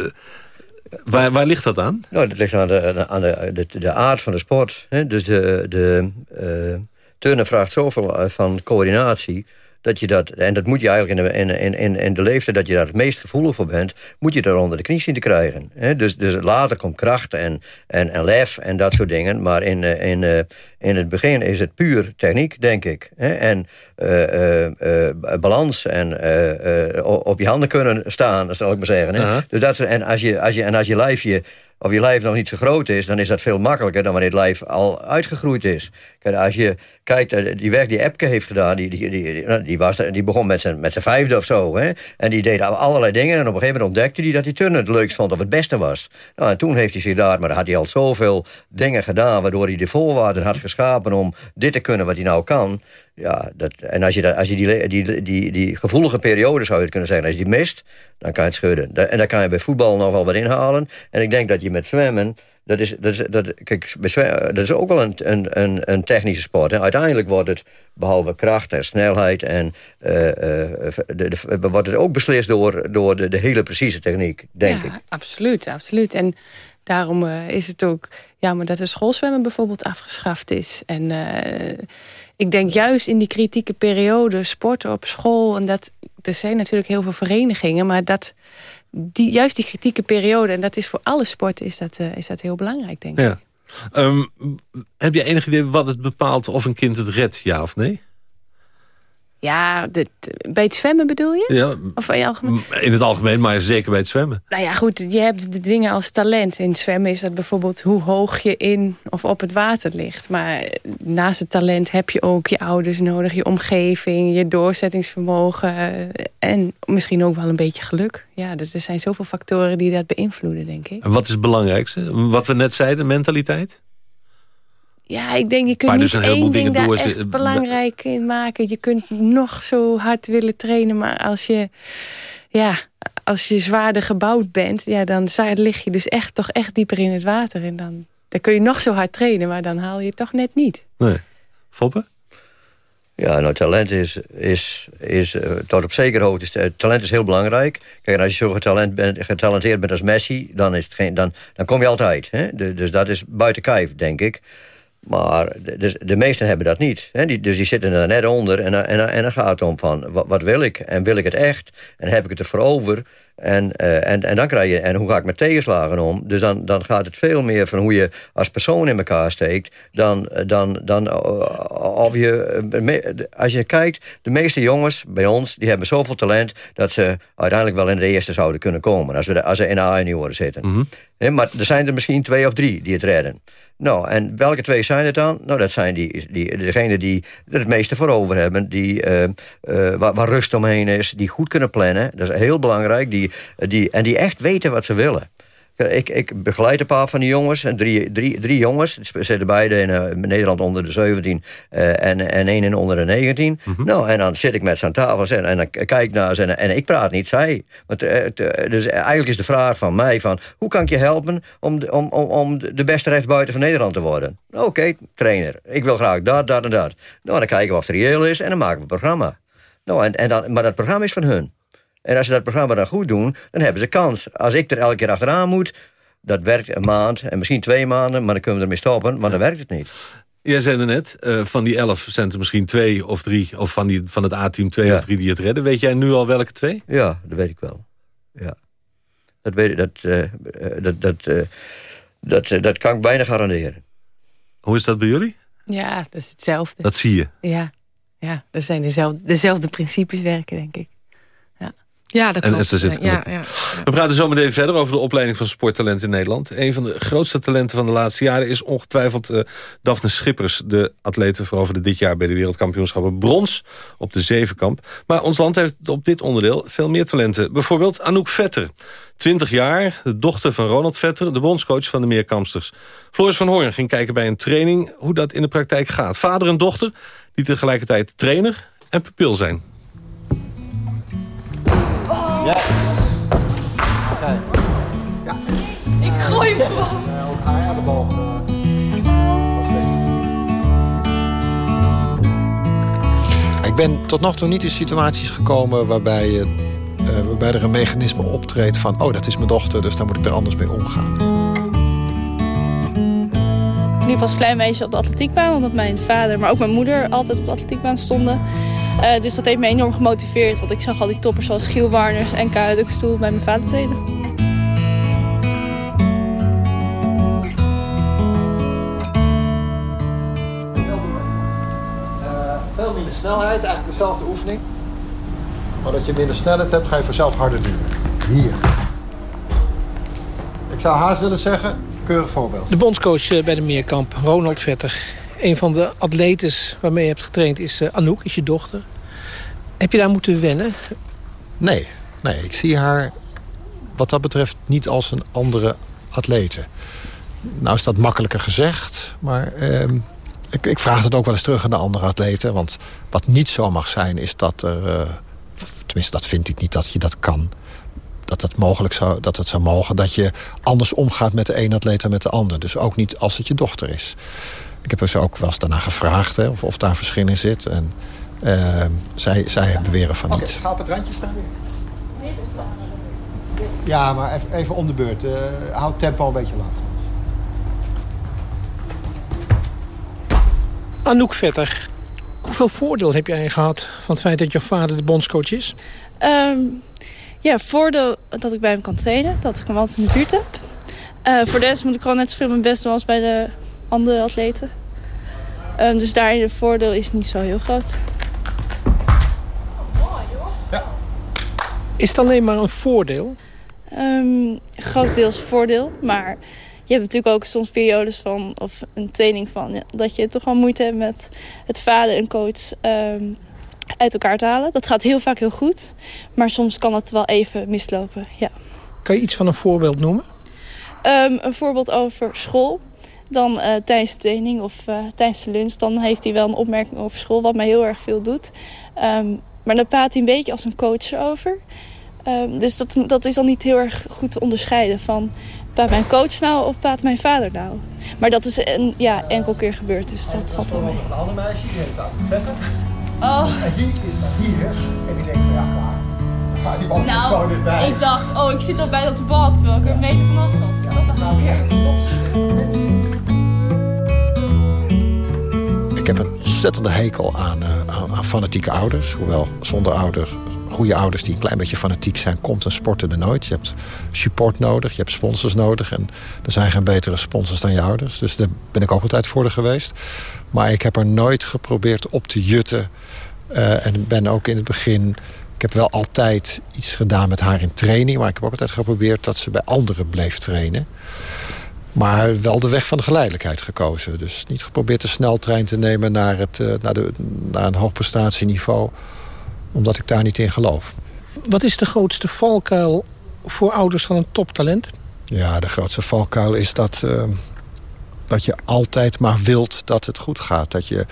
I: waar, waar ligt dat aan?
K: Nou, dat ligt aan de, aan de, de, de aard van de sport. Hè? Dus de, de uh, turnen vraagt zoveel eh, van coördinatie dat je dat, en dat moet je eigenlijk in de, in, in, in de leeftijd dat je daar het meest gevoelig voor bent, moet je daar onder de knie zien te krijgen. He, dus, dus later komt kracht en, en, en lef en dat soort dingen. Maar in, eh, in, in, eh, het begin is het puur techniek, denk ik. He, en uh, uh, balans en op je handen kunnen staan, zal ik maar zeggen. Uh -huh. Dus dat, en, als je, als je, en als je lijf je of je lijf nog niet zo groot is... dan is dat veel makkelijker dan wanneer het lijf al uitgegroeid is. Kijk, als je kijkt, eh, die werk die Epke heeft gedaan... die, die, die, nou, die, was, die begon met zijn, met zijn vijfde of zo. Hè? En die deed allerlei dingen. En op een gegeven moment ontdekte hij dat hij turnen het leukst vond... of het beste was. Nou, en toen heeft hij zich daar... maar dan had hij al zoveel dingen gedaan... waardoor hij de voorwaarden had geschapen om dit te kunnen wat hij nou kan... Ja, dat, en als je, dat, als je die, die, die, die gevoelige periode zou je kunnen zeggen, als je die mist, dan kan je het schudden. En daar kan je bij voetbal nog wel wat inhalen. En ik denk dat je met zwemmen, dat is, dat is, dat, kijk, dat is ook wel een, een, een, technische sport. Hè. Uiteindelijk wordt het, behalve kracht en snelheid... En, uh, de, de, wordt het ook beslist door, door de, de hele precieze techniek, denk
L: ja,
K: ik.
L: absoluut, absoluut. En daarom uh, is het ook jammer dat de schoolzwemmen bijvoorbeeld afgeschaft is. En ik denk juist in die kritieke periode, sporten op school... en dat, er zijn natuurlijk heel veel verenigingen... maar dat, die, juist die kritieke periode, en dat is voor alle sporten, is dat, is dat heel belangrijk, denk ik.
I: Ja. Um, heb je enig idee wat het bepaalt of een kind het redt, ja of nee?
L: Ja, bij het zwemmen bedoel je?
I: Ja,
L: of in, algemeen?
I: in het algemeen, maar zeker bij het zwemmen.
L: Nou ja, goed, je hebt de dingen als talent. In het zwemmen is dat bijvoorbeeld hoe hoog je in of op het water ligt. Maar naast het talent heb je ook je ouders nodig, je omgeving, je doorzettingsvermogen en misschien ook wel een beetje geluk. Ja, dus er zijn zoveel factoren die dat beïnvloeden, denk ik.
I: En wat is het belangrijkste? Wat we net zeiden, mentaliteit?
L: Ja, ik denk je kunt dus niet één ding daar echt belangrijk in maken. Je kunt nog zo hard willen trainen, maar als je, ja, als je zwaarder gebouwd bent, ja, dan lig je dus echt toch echt dieper in het water. En dan, dan kun je nog zo hard trainen, maar dan haal je het toch net niet.
I: Nee. Foppen?
K: Ja, nou, talent is, is, is uh, tot op zekere hoogte. Talent is heel belangrijk. Kijk, als je zo getalent bent, getalenteerd bent als Messi, dan, is het geen, dan, dan kom je altijd. Hè? dus dat is buiten kijf, denk ik. Maar de, de meesten hebben dat niet. Hè? Dus die zitten er net onder en, en, en dan gaat het om van... Wat, wat, wil ik? En wil ik het echt? En heb ik het ervoor over? En, uh, en, en dan krijg je... En hoe ga ik met tegenslagen om? Dus dan, dan gaat het veel meer van hoe je als persoon in elkaar steekt... dan, dan, dan uh, of je... Als je kijkt, de meeste jongens bij ons... die hebben zoveel talent... dat ze uiteindelijk wel in de eerste zouden kunnen komen... als, we als ze in de A-junioren zitten. Mm -hmm. maar er zijn er misschien twee of drie die het redden. Nou, en welke twee zijn het dan? Nou, dat zijn die, die, degenen die er het meeste voor over hebben. Die, uh, uh, waar, waar, rust omheen is. Die goed kunnen plannen. Dat is heel belangrijk. Die, die, en die echt weten wat ze willen. Ik, ik begeleid een paar van die jongens. En drie, drie, drie jongens. Ze zitten beide in uh, Nederland onder de 17 uh, en, en één in onder de 19. Mm -hmm. Nou, en dan zit ik met ze aan tafel en, en dan kijk ik naar ze en, en ik praat niet, zij. Want, dus eigenlijk is de vraag van mij van... hoe kan ik je helpen om, om, om, om de beste rechtsbuiten van Nederland te worden? Oké, okay, trainer. Ik wil graag dat, dat en dat. Nou, dan kijken we of het reëel is en dan maken we een programma. Nou, en, en dan, maar dat programma is van hun. En als ze dat programma dan goed doen, dan hebben ze kans. Als ik er elke keer achteraan moet, dat werkt een maand en misschien twee maanden... maar dan kunnen we ermee stoppen, maar dan werkt het niet.
I: Jij zei er net, uh, van die elf zijn er misschien twee of drie... of van, die, van het A-team twee ja. of drie die het redden. Weet jij nu al welke twee?
K: Ja, dat weet ik wel. Ja. Dat, weet ik, dat, uh, dat, dat, uh, dat, dat kan ik bijna garanderen.
I: Hoe is dat bij jullie?
L: Ja, dat is hetzelfde.
I: Dat zie je?
L: Ja, ja er zijn dezelfde, dezelfde principes werken, denk ik.
J: Ja, dat
I: en
J: klopt. Ja, ja, ja,
I: We praten zo meteen verder over de opleiding van sporttalent in Nederland. Een van de grootste talenten van de laatste jaren is ongetwijfeld uh, Daphne Schippers. De atlete veroverde dit jaar bij de wereldkampioenschappen brons op de zevenkamp. Maar ons land heeft op dit onderdeel veel meer talenten. Bijvoorbeeld Anouk Vetter. 20 jaar, de dochter van Ronald Vetter, de bondscoach van de meerkampsters. Floris van Hoorn ging kijken bij een training hoe dat in de praktijk gaat. Vader en dochter, die tegelijkertijd trainer en pupil zijn.
G: Gewoon.
P: Hij aan de bal. Ik ben tot nog toe niet in situaties gekomen waarbij, uh, waarbij er een mechanisme optreedt van... oh, dat is mijn dochter, dus daar moet ik er anders mee omgaan.
Q: Ik liep als klein meisje op de atletiekbaan... omdat mijn vader, maar ook mijn moeder altijd op de atletiekbaan stonden. Uh, dus dat heeft me enorm gemotiveerd. Want ik zag al die toppers zoals Giel Warners en Kara Dukstoel bij mijn vader treden.
P: Snelheid, eigenlijk dezelfde oefening. Maar dat je minder snelheid hebt, ga je vanzelf harder duwen. Hier. Ik zou haast willen zeggen, keurig voorbeeld.
R: De bondscoach bij de Meerkamp, Ronald Vetter. Een van de atletes waarmee je hebt getraind is uh, Anouk, is je dochter. Heb je daar moeten wennen?
P: Nee, nee, ik zie haar wat dat betreft niet als een andere atlete. Nou is dat makkelijker gezegd, maar eh, ik, ik, vraag het ook wel eens terug aan de andere atleten. Want wat niet zo mag zijn is dat er, uh, tenminste dat vind ik niet dat je dat kan. Dat het mogelijk zou, dat het zou mogen dat je anders omgaat met de een atleet dan met de ander. Dus ook niet als het je dochter is. Ik heb ze ook wel eens daarna gevraagd hè, of, of daar verschil in zit. En uh, zij, zij beweren van niet. Ga op het randje staan weer. Ja, maar even, even om de beurt. Uh, houd tempo een beetje laag.
R: Anouk Vetter, hoeveel voordeel heb jij gehad van het feit dat jouw vader de bondscoach is?
Q: Um, Ja, voordeel dat ik bij hem kan trainen. Dat ik hem altijd in de buurt heb. Uh, voor de rest moet ik gewoon net zoveel mijn best doen als bij de andere atleten. Um, dus daarin het voordeel is niet zo heel groot.
R: Is het alleen maar een voordeel?
Q: Um, grotendeels voordeel, maar je hebt natuurlijk ook soms periodes van, of een training van, ja, dat je toch wel moeite hebt met het vader en coach um, uit elkaar te halen. Dat gaat heel vaak heel goed, maar soms kan het wel even mislopen. Ja.
R: Kan je iets van een voorbeeld noemen?
Q: Um, een voorbeeld over school. Dan uh, tijdens de training of uh, tijdens de lunch, dan heeft hij wel een opmerking over school, wat mij heel erg veel doet. Um, maar dan praat hij een beetje als een coach over. Um, dus dat, dat is dan niet heel erg goed te onderscheiden van... praat mijn coach nou of praat mijn vader nou? Maar dat is een, ja, enkel keer gebeurd, dus dat valt wel mee.
P: Een ander meisje, die heeft daar.
Q: Oh.
P: En die is dan hier. En die denkt van ja, klaar. Gaat die bal
Q: nou,
P: zo dichtbij.
Q: ik dacht, oh, ik zit al bij dat balk terwijl ik er een meter vanaf zat. Ja, dat dacht ik weer.
P: Ik heb een ontzettende hekel aan, uh, aan, aan fanatieke ouders. Hoewel zonder ouders goede ouders die een klein beetje fanatiek zijn, komt een sporten er nooit. Je hebt support nodig, je hebt sponsors nodig. En er zijn geen betere sponsors dan je ouders. Dus daar ben ik ook altijd voor geweest. Maar ik heb er nooit geprobeerd op te jutten. Uh, en ben ook in het begin... Ik heb wel altijd iets gedaan met haar in training. Maar ik heb ook altijd geprobeerd dat ze bij anderen bleef trainen. Maar wel de weg van de geleidelijkheid gekozen. Dus niet geprobeerd de sneltrein te nemen naar, het, uh, naar, de, naar een hoogprestatieniveau omdat ik daar niet in geloof.
R: Wat is de grootste valkuil voor ouders van een toptalent?
P: Ja, de grootste valkuil is dat, uh, dat je altijd maar wilt dat het goed gaat. Dat je,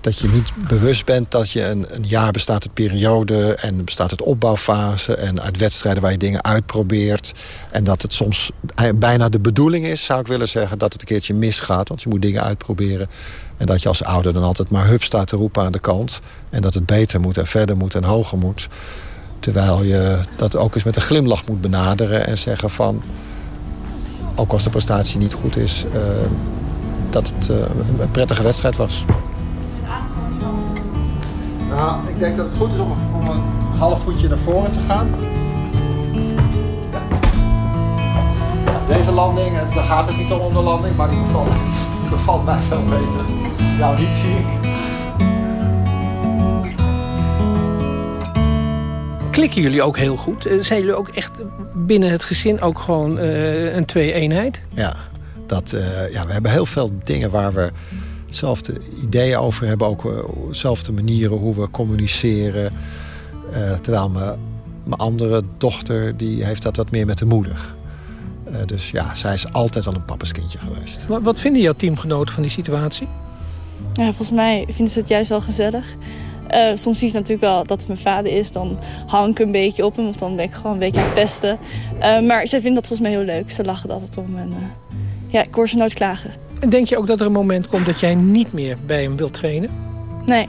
P: dat, je niet bewust bent dat je een, een jaar bestaat het periode... en bestaat het opbouwfase en uit wedstrijden waar je dingen uitprobeert. En dat het soms bijna de bedoeling is, zou ik willen zeggen... dat het een keertje misgaat, want je moet dingen uitproberen. En dat je als ouder dan altijd maar hup staat te roepen aan de kant. En dat het beter moet en verder moet en hoger moet. Terwijl je dat ook eens met een glimlach moet benaderen en zeggen van... ook als de prestatie niet goed is, uh, dat het uh, een prettige wedstrijd was. Nou, ik denk dat het goed is om, om een half voetje naar voren te gaan. Ja, deze landing, daar gaat het niet om om de landing, maar die bevalt, die bevalt mij veel beter. Jou niet zie ik.
R: Klikken jullie ook heel goed? Zijn jullie ook echt binnen het gezin ook gewoon uh, een twee-eenheid?
P: Ja, dat, uh, ja, we hebben heel veel dingen waar we hetzelfde ideeën over hebben. Ook uh, dezelfde manieren hoe we communiceren. terwijl mijn, mijn andere dochter die heeft dat wat meer met de moeder. Uh, dus ja, zij is altijd al een pappaskindje geweest.
R: Wat, wat vinden jouw teamgenoten van die situatie?
Q: Ja, volgens mij vinden ze het juist wel gezellig. Uh, soms zie je natuurlijk wel dat het mijn vader is. Dan hang ik een beetje op hem. Of dan ben ik gewoon een beetje aan het pesten. Uh, maar zij vinden dat volgens mij heel leuk. Ze lachen er altijd om. En uh, ja, ik hoor ze nooit klagen.
R: En denk je ook dat er een moment komt dat jij niet meer bij hem wilt trainen?
Q: Nee.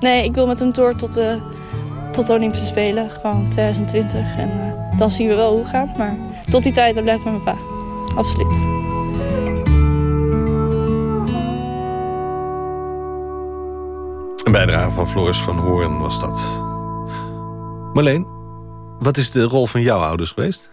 Q: Nee, ik wil met hem door tot de, tot de Olympische Spelen. Gewoon 2020. En dan zien we wel hoe het gaat. Maar tot die tijd dan blijf ik met mijn pa. Absoluut.
I: Een bijdrage van Floris van Hoorn was dat. Marleen, wat is de rol van jouw ouders geweest?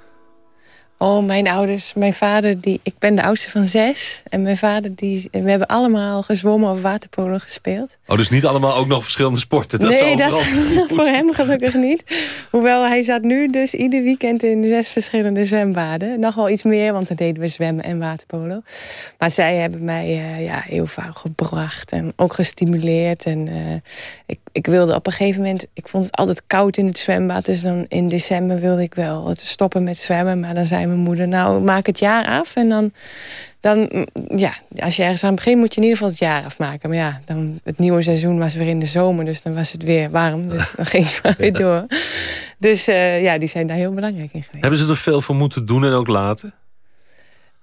L: Oh, mijn ouders. Mijn vader, die, ik ben de oudste van zes. En mijn vader, die, we hebben allemaal gezwommen of waterpolo gespeeld.
I: Oh, dus niet allemaal ook nog verschillende sporten? Dat
L: nee, dat voor hem gelukkig niet. Hoewel, hij zat nu dus ieder weekend in zes verschillende zwembaden. Nog wel iets meer, want dan deden we zwemmen en waterpolo. Maar zij hebben mij uh, ja, heel vaak gebracht en ook gestimuleerd. En uh, ik, ik wilde op een gegeven moment... Ik vond het altijd koud in het zwembad. Dus dan in december wilde ik wel stoppen met zwemmen. Maar dan zei mijn moeder, nou, maak het jaar af. En dan, dan ja, als je ergens aan begint, moet je in ieder geval het jaar afmaken. Maar ja, dan, het nieuwe seizoen was weer in de zomer. Dus dan was het weer warm. Dus dan ging ik weer door. Dus uh, ja, die zijn daar heel belangrijk in geweest.
I: Hebben ze er veel voor moeten doen en ook laten?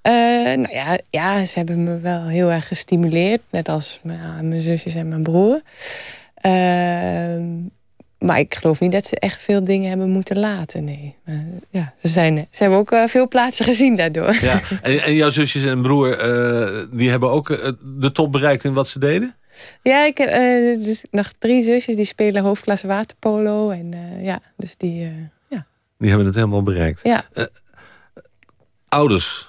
L: Uh, nou ja, ja, ze hebben me wel heel erg gestimuleerd. Net als mijn, mijn zusjes en mijn broer. Uh, maar ik geloof niet dat ze echt veel dingen hebben moeten laten, nee. Uh, ja, ze, zijn, ze hebben ook uh, veel plaatsen gezien daardoor.
I: Ja. En, en jouw zusjes en broer, uh, die hebben ook de top bereikt in wat ze deden?
L: Ja, ik heb dus nog drie zusjes die spelen hoofdklasse waterpolo. En ja, dus die, ja,
I: Die hebben het helemaal bereikt.
L: Ja.
I: Uh, ouders,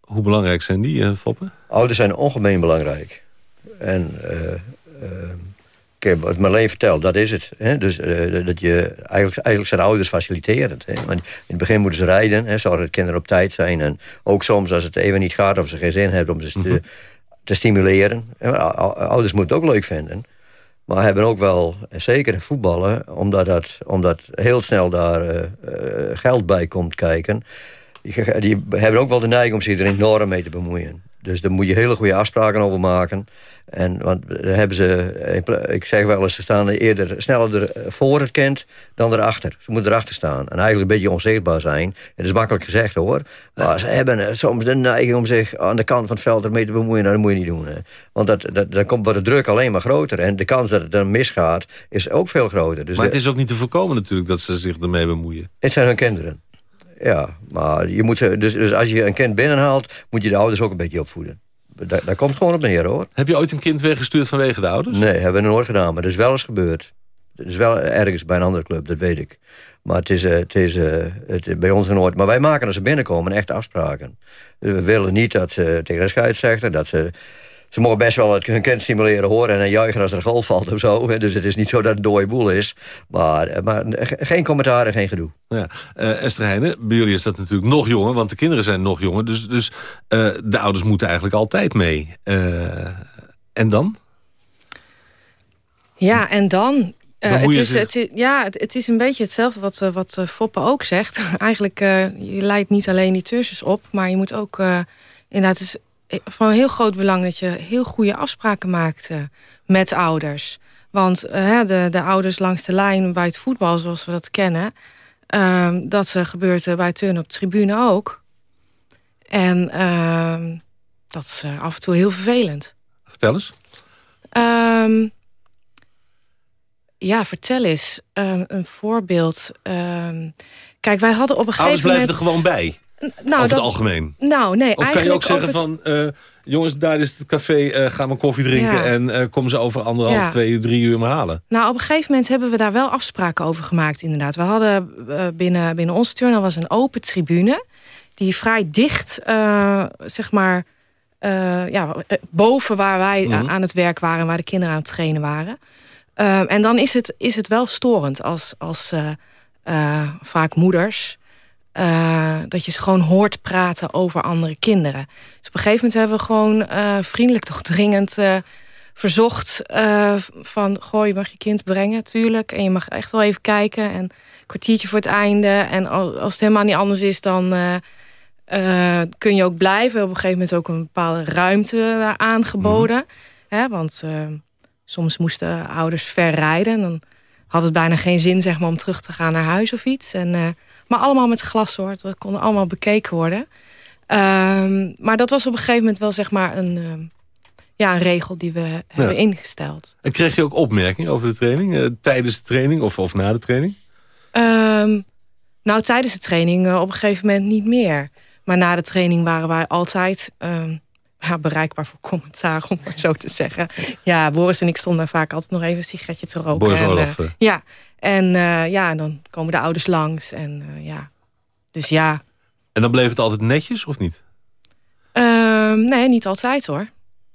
I: hoe belangrijk zijn die, uh, Foppen?
K: Ouders zijn ongemeen belangrijk. En ik heb het Marleen verteld, dat is het. Hè? Dus dat je, eigenlijk, eigenlijk zijn ouders faciliterend. Hè? Want in het begin moeten ze rijden, hè? zorgen dat kinderen op tijd zijn. En ook soms als het even niet gaat of ze geen zin hebben om ze te, te stimuleren. Ouders moeten het ook leuk vinden. Maar hebben ook wel, zeker in voetballen, omdat, dat, omdat heel snel daar uh, geld bij komt kijken... Die, die, hebben ook wel de neiging om zich er enorm mee te bemoeien. Dus daar moet je hele goede afspraken over maken. En, want daar hebben ze, ik zeg wel eens, ze staan eerder sneller voor het kind dan erachter. Ze moeten erachter staan. En eigenlijk een beetje onzichtbaar zijn. Het is makkelijk gezegd hoor. Maar ze hebben soms de neiging om zich aan de kant van het veld ermee te bemoeien. Nou, dat moet je niet doen. Hè. Want dat, dat, dan komt, wordt de druk alleen maar groter. En de kans dat het dan misgaat is ook veel groter. Dus
I: maar het is ook niet te voorkomen natuurlijk dat ze zich ermee bemoeien.
K: Het zijn hun kinderen. Ja, maar je moet ze, dus, dus als je een kind binnenhaalt... moet je de ouders ook een beetje opvoeden. Daar, daar komt gewoon op neer, hoor.
I: Heb je ooit een kind weggestuurd vanwege de ouders?
K: Nee, hebben we nooit gedaan, maar dat is wel eens gebeurd. Dat is wel ergens bij een andere club, dat weet ik. Maar het is, het is het, bij ons nooit. Maar wij maken als ze binnenkomen echt afspraken. We willen niet dat ze tegen de scheidsrechter... dat ze ze mogen best wel het hun kind stimuleren horen... en juichen als er een golf valt of zo. Dus het is niet zo dat het een dode boel is. Maar, maar geen commentaar en geen gedoe.
I: Ja. Uh, Esther Heijnen, bij jullie is dat natuurlijk nog jonger... want de kinderen zijn nog jonger. Dus, dus uh, de ouders moeten eigenlijk altijd mee. Uh, en dan?
J: Ja, en dan? het, is, het, is, ja, het, het, is een beetje hetzelfde wat, wat Foppe ook zegt. Eigenlijk, je leidt niet alleen die cursus op... maar je moet ook inderdaad... van heel groot belang dat je heel goede afspraken maakt met ouders. Want de, de ouders langs de lijn bij het voetbal, zoals we dat kennen... Um, dat uh, gebeurt uh, bij turn op tribune ook. En uh, dat is uh, af en toe heel vervelend.
I: Vertel eens.
J: Um, ja, vertel eens. een voorbeeld. kijk, wij hadden op een
I: Ouders
J: gegeven moment...
I: blijven er gewoon bij?
J: Nou,
I: over
J: dat,
I: het algemeen?
J: Nou, nee,
I: Of kan je ook zeggen van... Uh, jongens, daar is het café, uh, ga maar koffie drinken...
J: Ja.
I: en uh, kom ze over anderhalf,
J: Ja.
I: twee, drie uur me halen?
J: Nou, op een gegeven moment hebben we daar wel afspraken over gemaakt, inderdaad. We hadden binnen, binnen ons turnal was een open tribune... die vrij dicht, zeg maar... ja, boven waar wij
S: Mhm.
J: aan het werk waren... waar de kinderen aan het trainen waren. Ehm, en dan is het, is het wel storend als, als vaak moeders... Uh, dat je ze gewoon hoort praten over andere kinderen. Dus op een gegeven moment hebben we gewoon uh, vriendelijk toch dringend uh, verzocht... van, goh, je mag je kind brengen, tuurlijk. En je mag echt wel even kijken. En een kwartiertje voor het einde. En als het helemaal niet anders is, dan kun je ook blijven. Op een gegeven moment ook een bepaalde ruimte aangeboden. Mm -hmm. Hè, want soms moesten ouders ver rijden. En dan had het bijna geen zin zeg maar, om terug te gaan naar huis of iets. En... Maar allemaal met glas hoor. We konden allemaal bekeken worden. Um, maar dat was op een gegeven moment wel zeg maar een, uh, ja, een regel die we hebben ingesteld.
I: En kreeg je ook opmerkingen over de training? Uh, tijdens de training of, of na de training?
J: Um, nou, tijdens de training uh, op een gegeven moment niet meer. Maar na de training waren wij altijd ja, bereikbaar voor commentaar, om maar zo te zeggen. Ja, Boris en ik stonden vaak altijd nog even een sigaretje te roken.
I: Boris
J: en,
I: Orloff.
J: ja, en uh, ja, dan komen de ouders langs. En uh, ja, dus ja.
I: En dan bleef het altijd netjes, of niet?
J: Uh, nee, niet altijd hoor.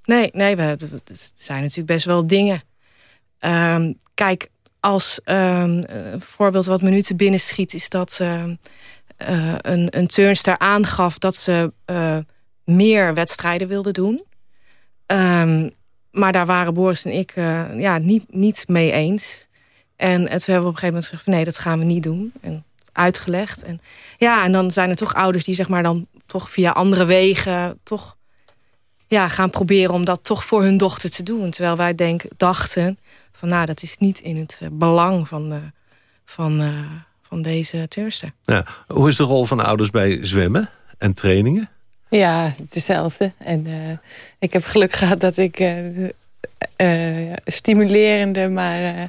J: Nee, nee, we, het zijn natuurlijk best wel dingen. Um, kijk, als um, een voorbeeld wat me nu te binnen schiet... is dat uh, een, een turnster aangaf dat ze meer wedstrijden wilde doen. Maar daar waren Boris en ik ja, niet, niet mee eens... En toen hebben we op een gegeven moment gezegd... nee, dat gaan we niet doen. En uitgelegd. En, ja, en dan zijn er toch ouders die zeg maar dan toch via andere wegen... toch ja, gaan proberen om dat toch voor hun dochter te doen. Terwijl wij denk, dachten van nou, dat is niet in het belang van, uh, van, uh, van deze turnster.
I: Ja, hoe is de rol van ouders bij zwemmen en trainingen?
L: Ja, hetzelfde. En uh, ik heb geluk gehad dat ik uh, stimulerende, maar... Uh,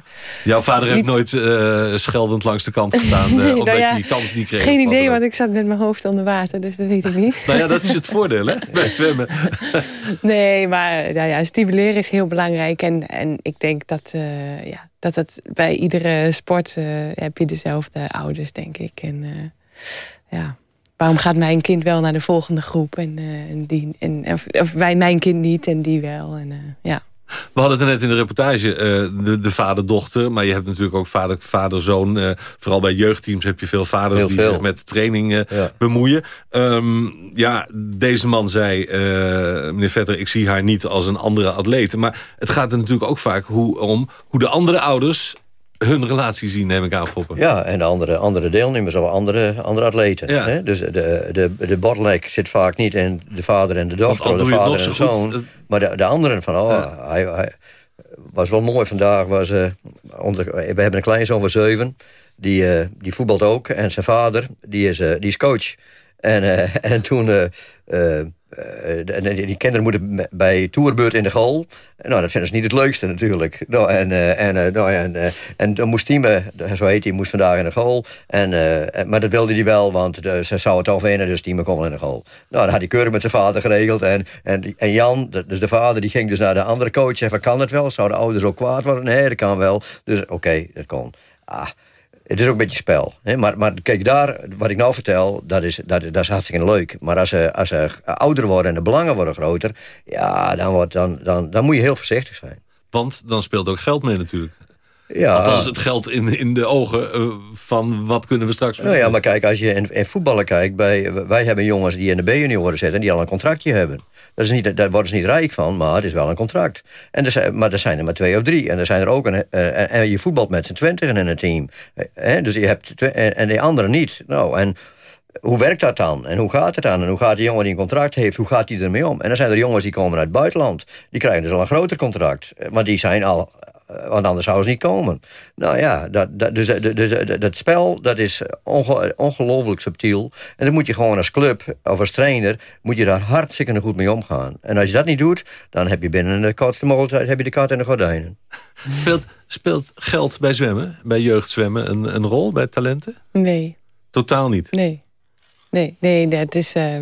I: Jouw vader heeft nooit uh, scheldend langs de kant gestaan... nee, omdat nou ja, je die kans niet kreeg.
L: Geen idee, want ik zat met mijn hoofd onder water, dus dat weet ik niet.
I: nou ja, dat is het voordeel, hè, bij zwemmen.
L: nee, maar nou ja, stimuleren is heel belangrijk. En, en ik denk dat, ja, dat het bij iedere sport heb je dezelfde ouders, denk ik. En ja waarom gaat mijn kind wel naar de volgende groep en, uh, en die, en, of, of, wij mijn kind niet en die wel. En, uh, ja.
I: We hadden het net in de reportage, uh, de, de vader-dochter... maar je hebt natuurlijk ook vader-zoon. Uh, vooral bij jeugdteams heb je veel vaders die zich met training uh, ja. bemoeien. Um, ja, deze man zei, meneer Vetter... ik zie haar niet als een andere atlete. Maar het gaat er natuurlijk ook vaak hoe, om hoe de andere ouders hun relatie zien, neem ik aan, Foppen.
K: Ja, en de andere, andere deelnemers of andere, andere atleten.
I: Ja.
K: Hè? Dus de, de, de bottleneck zit vaak niet in de vader en de dochter... of de vader en de zoon, goed. maar de, de anderen van... Oh, ja. hij, hij, was wel mooi vandaag. Was, uh, onze, we hebben een kleinzoon van zeven. Die, uh, die voetbalt ook. En zijn vader, die is, uh, die is coach. En, en toen uh, die kinderen moeten bij toerbeurt in de goal. Nou, dat vinden ze niet het leukste natuurlijk. Nou, en, uh, en, uh, nou, en, en dan moest Tieme, zo heet hij, moest vandaag in de goal. En, maar dat wilde hij wel, want ze zou het al winnen, dus Tieme kon wel in de goal. Nou, dat had hij keurig met zijn vader geregeld. En, en, en Jan, dus de vader, die ging dus naar de andere coach en kan het wel? Zouden ouders ook kwaad worden? Nee, dat kan wel. Dus oké, dat kon. Ah, het is ook een beetje spel. Hè? Maar, maar kijk, daar, wat ik nou vertel, dat is, dat, is hartstikke leuk. Maar als ze, als ze ouder worden en de belangen worden groter... ja, dan, wordt, dan, dan, dan moet je heel voorzichtig zijn.
I: Want dan speelt ook geld mee natuurlijk. Ja. Althans het geld in, in de ogen uh, van wat kunnen we straks...
K: Nou ja, maar kijk, als je in, in voetballen kijkt... Bij, wij hebben jongens die in de B-junioren zitten... die al een contractje hebben. Dat is niet, daar worden ze niet rijk van, maar het is wel een contract. En er zijn, maar er zijn er maar twee of drie. En er zijn er ook een, uh, en je voetbalt met z'n twintigen in een team. Uh, dus je hebt en, en die anderen niet. Nou, en hoe werkt dat dan? En hoe gaat het dan? En hoe gaat die jongen die een contract heeft, hoe gaat die ermee om? En dan zijn er jongens die komen uit het buitenland. Die krijgen dus al een groter contract. Maar die zijn al eh, want anders zouden ze niet komen. Nou ja, dat, dat, dus, dus, dus dat spel dat is onge, ongelooflijk subtiel. En dan moet je gewoon als club of als trainer... moet je daar hartstikke goed mee omgaan. En als je dat niet doet, dan heb je binnen de kortste mogelijkheid... heb je de kat en de gordijnen.
I: Speelt, speelt geld bij zwemmen, bij jeugdzwemmen, een, een rol bij talenten?
L: Nee.
I: Totaal niet?
L: Nee. Nee, nee, dat is... Uh,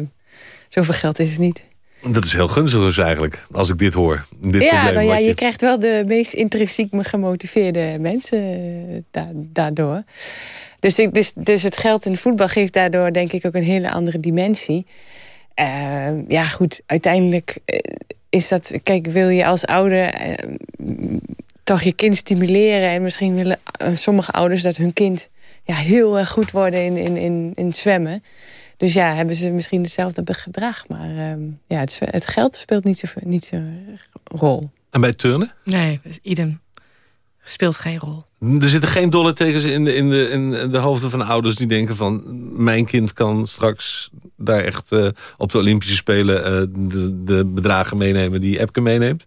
L: zoveel geld is het niet.
I: Dat is heel gunstig dus eigenlijk, als ik dit hoor. Dit
L: ja,
I: probleem,
L: nou ja,
I: je...
L: je... krijgt wel de meest intrinsiek gemotiveerde mensen da daardoor. Dus, ik, dus, dus het geld in voetbal geeft daardoor denk ik ook een hele andere dimensie. Uh, ja goed, uiteindelijk uh, is dat... Kijk, wil je als ouder toch je kind stimuleren... en misschien willen sommige ouders dat hun kind ja, heel erg goed worden in, in, in, in zwemmen... Dus ja, hebben ze misschien hetzelfde gedrag. Maar uh, ja, het, het, geld speelt niet zo'n niet zo rol.
I: En bij turnen?
J: Nee, idem. Speelt geen rol.
I: Er zitten geen dolle tekens in de, in, de, in de hoofden van de ouders die denken van... mijn kind kan straks daar echt uh, op de Olympische Spelen uh, de, de, bedragen meenemen die Epke meeneemt?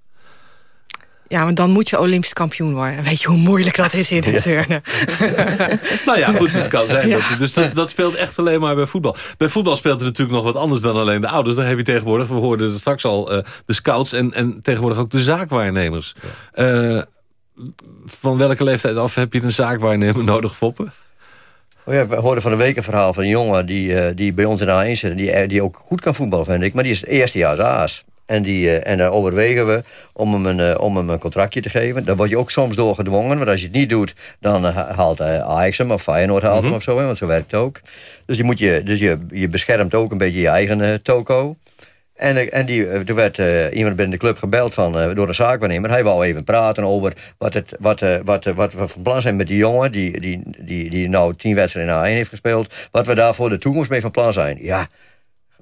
J: Ja, maar dan moet je Olympisch kampioen worden. Weet je hoe moeilijk dat is in het turnen?
I: nou ja, goed, het kan zijn. Ja. Dat, dus dat, dat, speelt echt alleen maar bij voetbal. Bij voetbal speelt het natuurlijk nog wat anders dan alleen de ouders. Daar heb je tegenwoordig, we hoorden straks al, uh, de scouts en, en tegenwoordig ook de zaakwaarnemers. Uh, van welke leeftijd af heb je een zaakwaarnemer nodig, Foppen?
K: Oh ja, we hoorden van de week een verhaal van een jongen die, uh, die bij ons in de A1 zit. Die, die ook goed kan voetballen, vind ik. Maar die is het eerste jaar aas. En, die, uh, en daar overwegen we om hem, een, uh, om hem een contractje te geven. Daar word je ook soms door gedwongen. Want als je het niet doet, dan uh, haalt Ajax hem of Feyenoord haalt mm -hmm. hem of zo. Want zo werkt het ook. Dus, je, moet je, dus je, je beschermt ook een beetje je eigen toko. En, en die, er werd iemand binnen de club gebeld van, door een zaakwaarnemer. Hij wou even praten over wat, het, wat, wat, wat we van plan zijn met die jongen... die, die, die, die nou tien wedstrijden in A1 heeft gespeeld. Wat we daar voor de toekomst mee van plan zijn. Ja,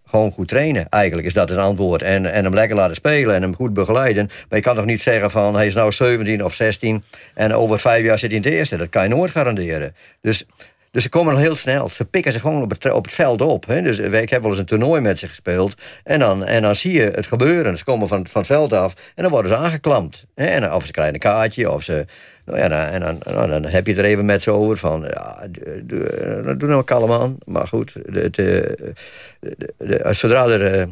K: gewoon goed trainen. Eigenlijk is dat het antwoord. En, en hem lekker laten spelen en hem goed begeleiden. Maar je kan toch niet zeggen van hij is nou 17 of 16... en over vijf jaar zit hij in het eerste. Dat kan je nooit garanderen. Dus... Dus ze komen al heel snel. Ze pikken ze gewoon op het, veld op. Hè. Dus ik heb wel eens een toernooi met ze gespeeld. En dan, en dan zie je het gebeuren. Ze komen van, van het veld af en dan worden ze aangeklampt. En of ze krijgen een kaartje, of ze, nou ja, en dan, nou, dan heb je er even met ze over van... Ja, doe, doe nou kalm aan. Maar goed, de, de, de, zodra er...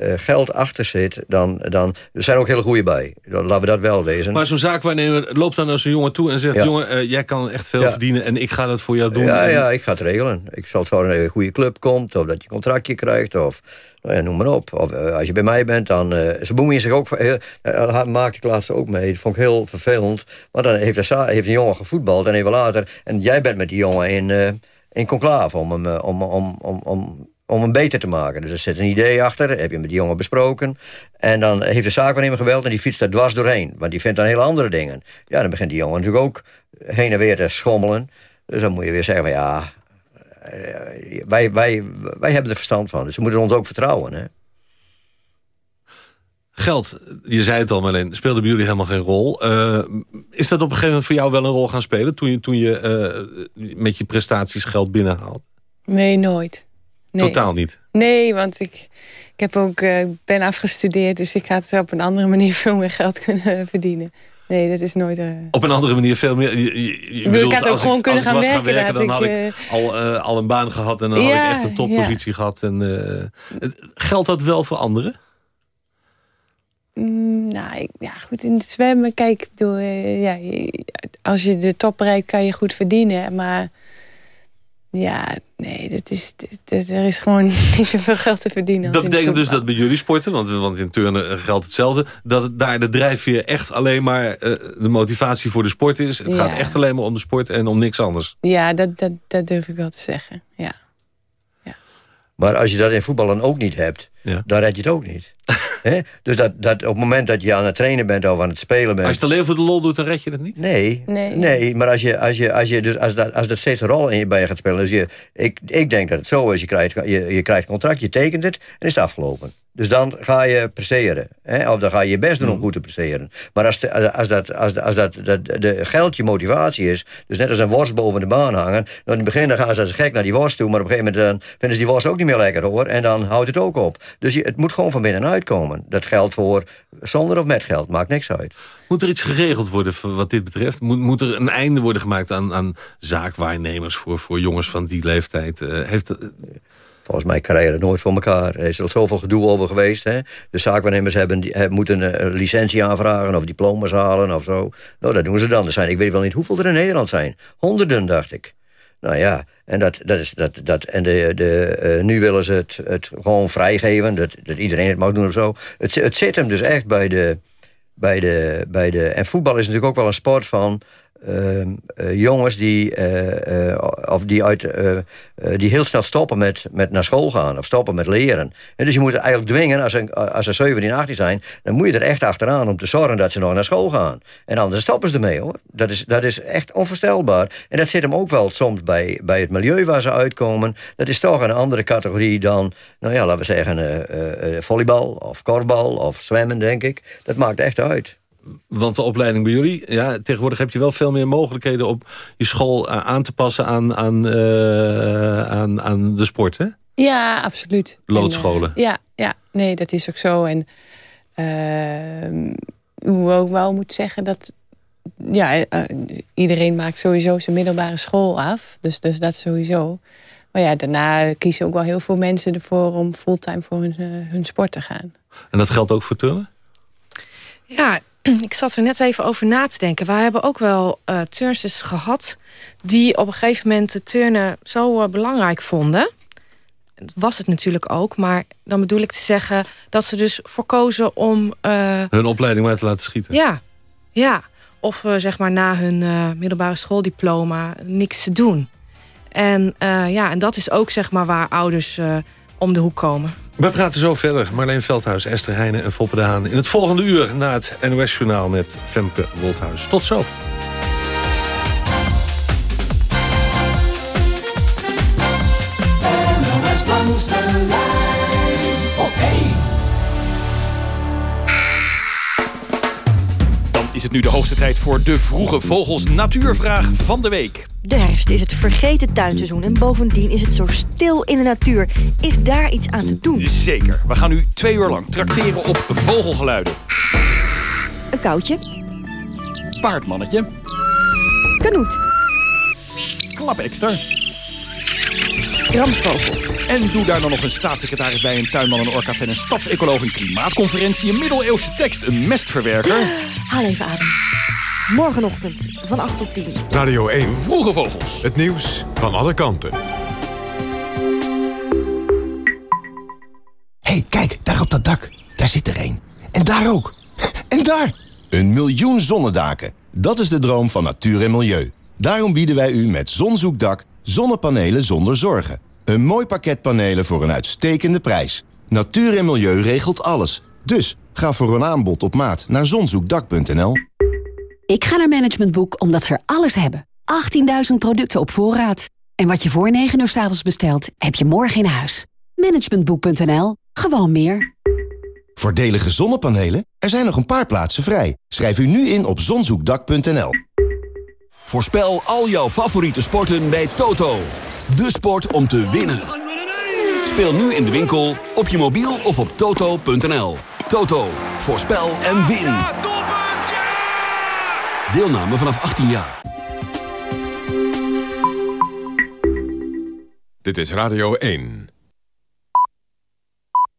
K: eh, geld achter zit, dan, dan... Er zijn ook hele goede bij. Laten we dat wel wezen.
I: Maar zo'n zaakwaarnemer loopt dan naar zo'n jongen toe en zegt...
K: Ja.
I: jongen, eh, jij kan echt veel
K: Ja.
I: verdienen en ik ga dat voor jou doen.
K: Ja,
I: En-
K: ja, ik ga het regelen. Ik zal zorgen dat je een goede club komt, of dat je een contractje krijgt, of nou ja, noem maar op. Of eh, als je bij mij bent, dan... eh, ze bemoeien zich ook... Heel, uh, maakte ik laatst ook mee. Dat vond ik heel vervelend. Want dan heeft heeft een jongen gevoetbald en even later... En jij bent met die jongen in, in conclave om hem, om, om, om, om, om hem beter te maken. Dus er zit een idee achter, heb je met die jongen besproken. En dan heeft de zaakwaarnemer geweld en die fietst er dwars doorheen. Want die vindt dan hele andere dingen. Ja, dan begint die jongen natuurlijk ook heen en weer te schommelen. Dus dan moet je weer zeggen, van, ja, eh, wij, wij, wij hebben er verstand van. Dus ze moeten ons ook vertrouwen. Hè?
I: Geld, je zei het al Marleen, speelde bij jullie helemaal geen rol. Eh, is dat op een gegeven moment voor jou wel een rol gaan spelen... toen je, toen je eh, met je prestaties geld binnenhaalt?
L: Nee, nooit. Nee.
I: Totaal niet.
L: Nee, want ik, ik heb ook, eh, ben afgestudeerd... dus ik het op een andere manier veel meer geld kunnen verdienen. Nee, dat is nooit... eh,
I: Op een andere manier veel meer. Je, je, je
L: Ik
I: bedoelt,
L: had ook
I: als
L: gewoon kunnen
I: als ik
L: gaan
I: was
L: werken,
I: dan had
L: ik,
I: ik al, eh, al een baan gehad en dan had ik echt een toppositie gehad. En, eh, geldt dat wel voor anderen?
L: Mm, nou, ik- ja, goed, in het zwemmen, kijk, ik bedoel, eh, ja, als je de top bereikt, kan je goed verdienen. Maar ja, nee, dat is, dat, er is gewoon niet zoveel geld te verdienen.
I: Dat betekent dus dat bij jullie sporten, want, want in turnen geldt hetzelfde... dat het daar de drijfveer echt alleen maar eh, de motivatie voor de sport is. Het
L: Ja.
I: gaat echt alleen maar om de sport en om niks anders.
L: Ja, dat, dat, dat durf ik wel te zeggen, ja.
K: Maar als je dat in voetballen ook niet hebt, dan red je het ook niet. Hè? Dus dat, dat op het moment dat je aan het trainen bent of aan het spelen bent...
I: Als je het alleen voor de lol doet, dan red je het niet?
K: Nee,
L: Nee.
K: nee. maar als, je, als, je, als, je, dus als, dat, als dat steeds een rol in je bij je gaat spelen... Dus je, ik, ik denk dat het zo is, je krijgt, je, je krijgt een contract, je tekent het en is het afgelopen. Dus dan ga je presteren. Hè? Of dan ga je je best doen om goed te presteren. Maar als, de, als, dat, als, de, als dat, dat, de geld je motivatie is... dus net als een worst boven de baan hangen... dan in het begin dan gaan ze als gek naar die worst toe... maar op een gegeven moment dan vinden ze die worst ook niet meer lekker hoor... en dan houdt het ook op. Dus je, het moet gewoon van binnenuit komen. Dat geldt voor zonder of met geld, maakt niks uit.
I: Moet er iets geregeld worden wat dit betreft? Moet, moet er een einde worden gemaakt aan, aan zaakwaarnemers... Voor, voor jongens van die leeftijd? Eh, heeft, het-
K: Volgens mij krijgen het nooit voor elkaar. Er is er zoveel gedoe over geweest. Hè? De zaakwaarnemers hebben, moeten een licentie aanvragen... of diploma's halen of zo. Nou, dat doen ze dan. Er zijn, ik weet wel niet hoeveel er in Nederland zijn. Honderden, dacht ik. Nou ja, en, dat, dat is, dat, dat, en de, de, eh, nu willen ze het, het gewoon vrijgeven. Dat, dat iedereen het mag doen of zo. Het, het zit hem dus echt bij de, bij de, bij de... En voetbal is natuurlijk ook wel een sport van... ehm, eh, jongens die, eh, eh, of die, uit, die heel snel stoppen met, met naar school gaan. Of stoppen met leren. En dus je moet eigenlijk dwingen, als ze, als ze 17, 18 zijn... dan moet je er echt achteraan om te zorgen dat ze nog naar school gaan. En anders stoppen ze ermee hoor. Dat is, dat is echt onvoorstelbaar. En dat zit hem ook wel soms bij, bij het milieu waar ze uitkomen. Dat is toch een andere categorie dan, nou ja, laten we zeggen... volleybal of korfbal of zwemmen, denk ik. Dat maakt echt uit.
I: Want de opleiding bij jullie, ja, tegenwoordig heb je wel veel meer mogelijkheden... om je school eh, aan te passen aan, aan, eh, aan, aan de sport, hè?
L: Ja, absoluut.
I: Loodscholen.
L: En, eh, ja, ja, nee, dat is ook zo. En ehm, hoe ik ook wel moet zeggen dat... Ja, eh, iedereen maakt sowieso zijn middelbare school af. Dus, dus dat sowieso. Maar ja, daarna kiezen ook wel heel veel mensen ervoor... om fulltime voor hun, hun sport te gaan.
I: En dat geldt ook voor turnen?
J: Ja, ik zat er net even over na te denken. Wij hebben ook wel uh, turnsters gehad... die op een gegeven moment de turnen zo uh, belangrijk vonden. Dat was het natuurlijk ook. Maar dan bedoel ik te zeggen dat ze dus voorkozen om... Uh,
I: Hun opleiding maar te laten schieten?
J: Ja, ja. Of zeg maar na hun middelbare schooldiploma niks te doen. En ja, en dat is ook zeg maar waar ouders om de hoek komen.
I: We praten zo verder. Marleen Veldhuis, Esther Heijnen en Foppe de Haan. In het volgende uur na het NOS-journaal met Femke Wolthuis. Tot zo.
C: Nu de hoogste tijd voor de vroege vogels natuurvraag van de week.
T: De herfst is het vergeten tuinseizoen en bovendien is het zo stil in de natuur. Is daar iets aan te doen?
C: Zeker. We gaan nu twee uur lang trakteren op vogelgeluiden.
T: Een koutje.
C: Paardmannetje.
T: Kanoet.
C: Klap extra.
T: Ramsvogel.
U: En doe daar dan nog een staatssecretaris bij, een tuinman, een orka en een stadsecoloog, een klimaatconferentie, een middeleeuwse tekst, een mestverwerker.
T: Haal even adem. Morgenochtend van 8 tot 10.
V: Radio 1.
U: Vroege vogels.
V: Het nieuws van alle kanten.
W: hey, kijk, daar op dat dak. Daar zit er één. En daar ook. En daar! Een miljoen zonnedaken. Dat is de droom van natuur en milieu. Daarom bieden wij u met Zonzoekdak zonnepanelen zonder zorgen. Een mooi pakket panelen voor een uitstekende prijs. Natuur en milieu regelt alles. Dus ga voor een aanbod op maat naar zonzoekdak.nl.
X: Ik ga naar Management Boek omdat ze er alles hebben. 18.000 producten op voorraad. En wat je voor 9 uur s avonds bestelt, heb je morgen in huis. Managementboek.nl. Gewoon meer.
W: Voordelige zonnepanelen? Er zijn nog een paar plaatsen vrij. Schrijf u nu in op zonzoekdak.nl.
H: Voorspel al jouw favoriete sporten bij Toto. De sport om te winnen. Speel nu in de winkel, op je mobiel of op toto.nl. Toto, voorspel en win. Deelname vanaf 18 jaar.
V: Dit is Radio 1.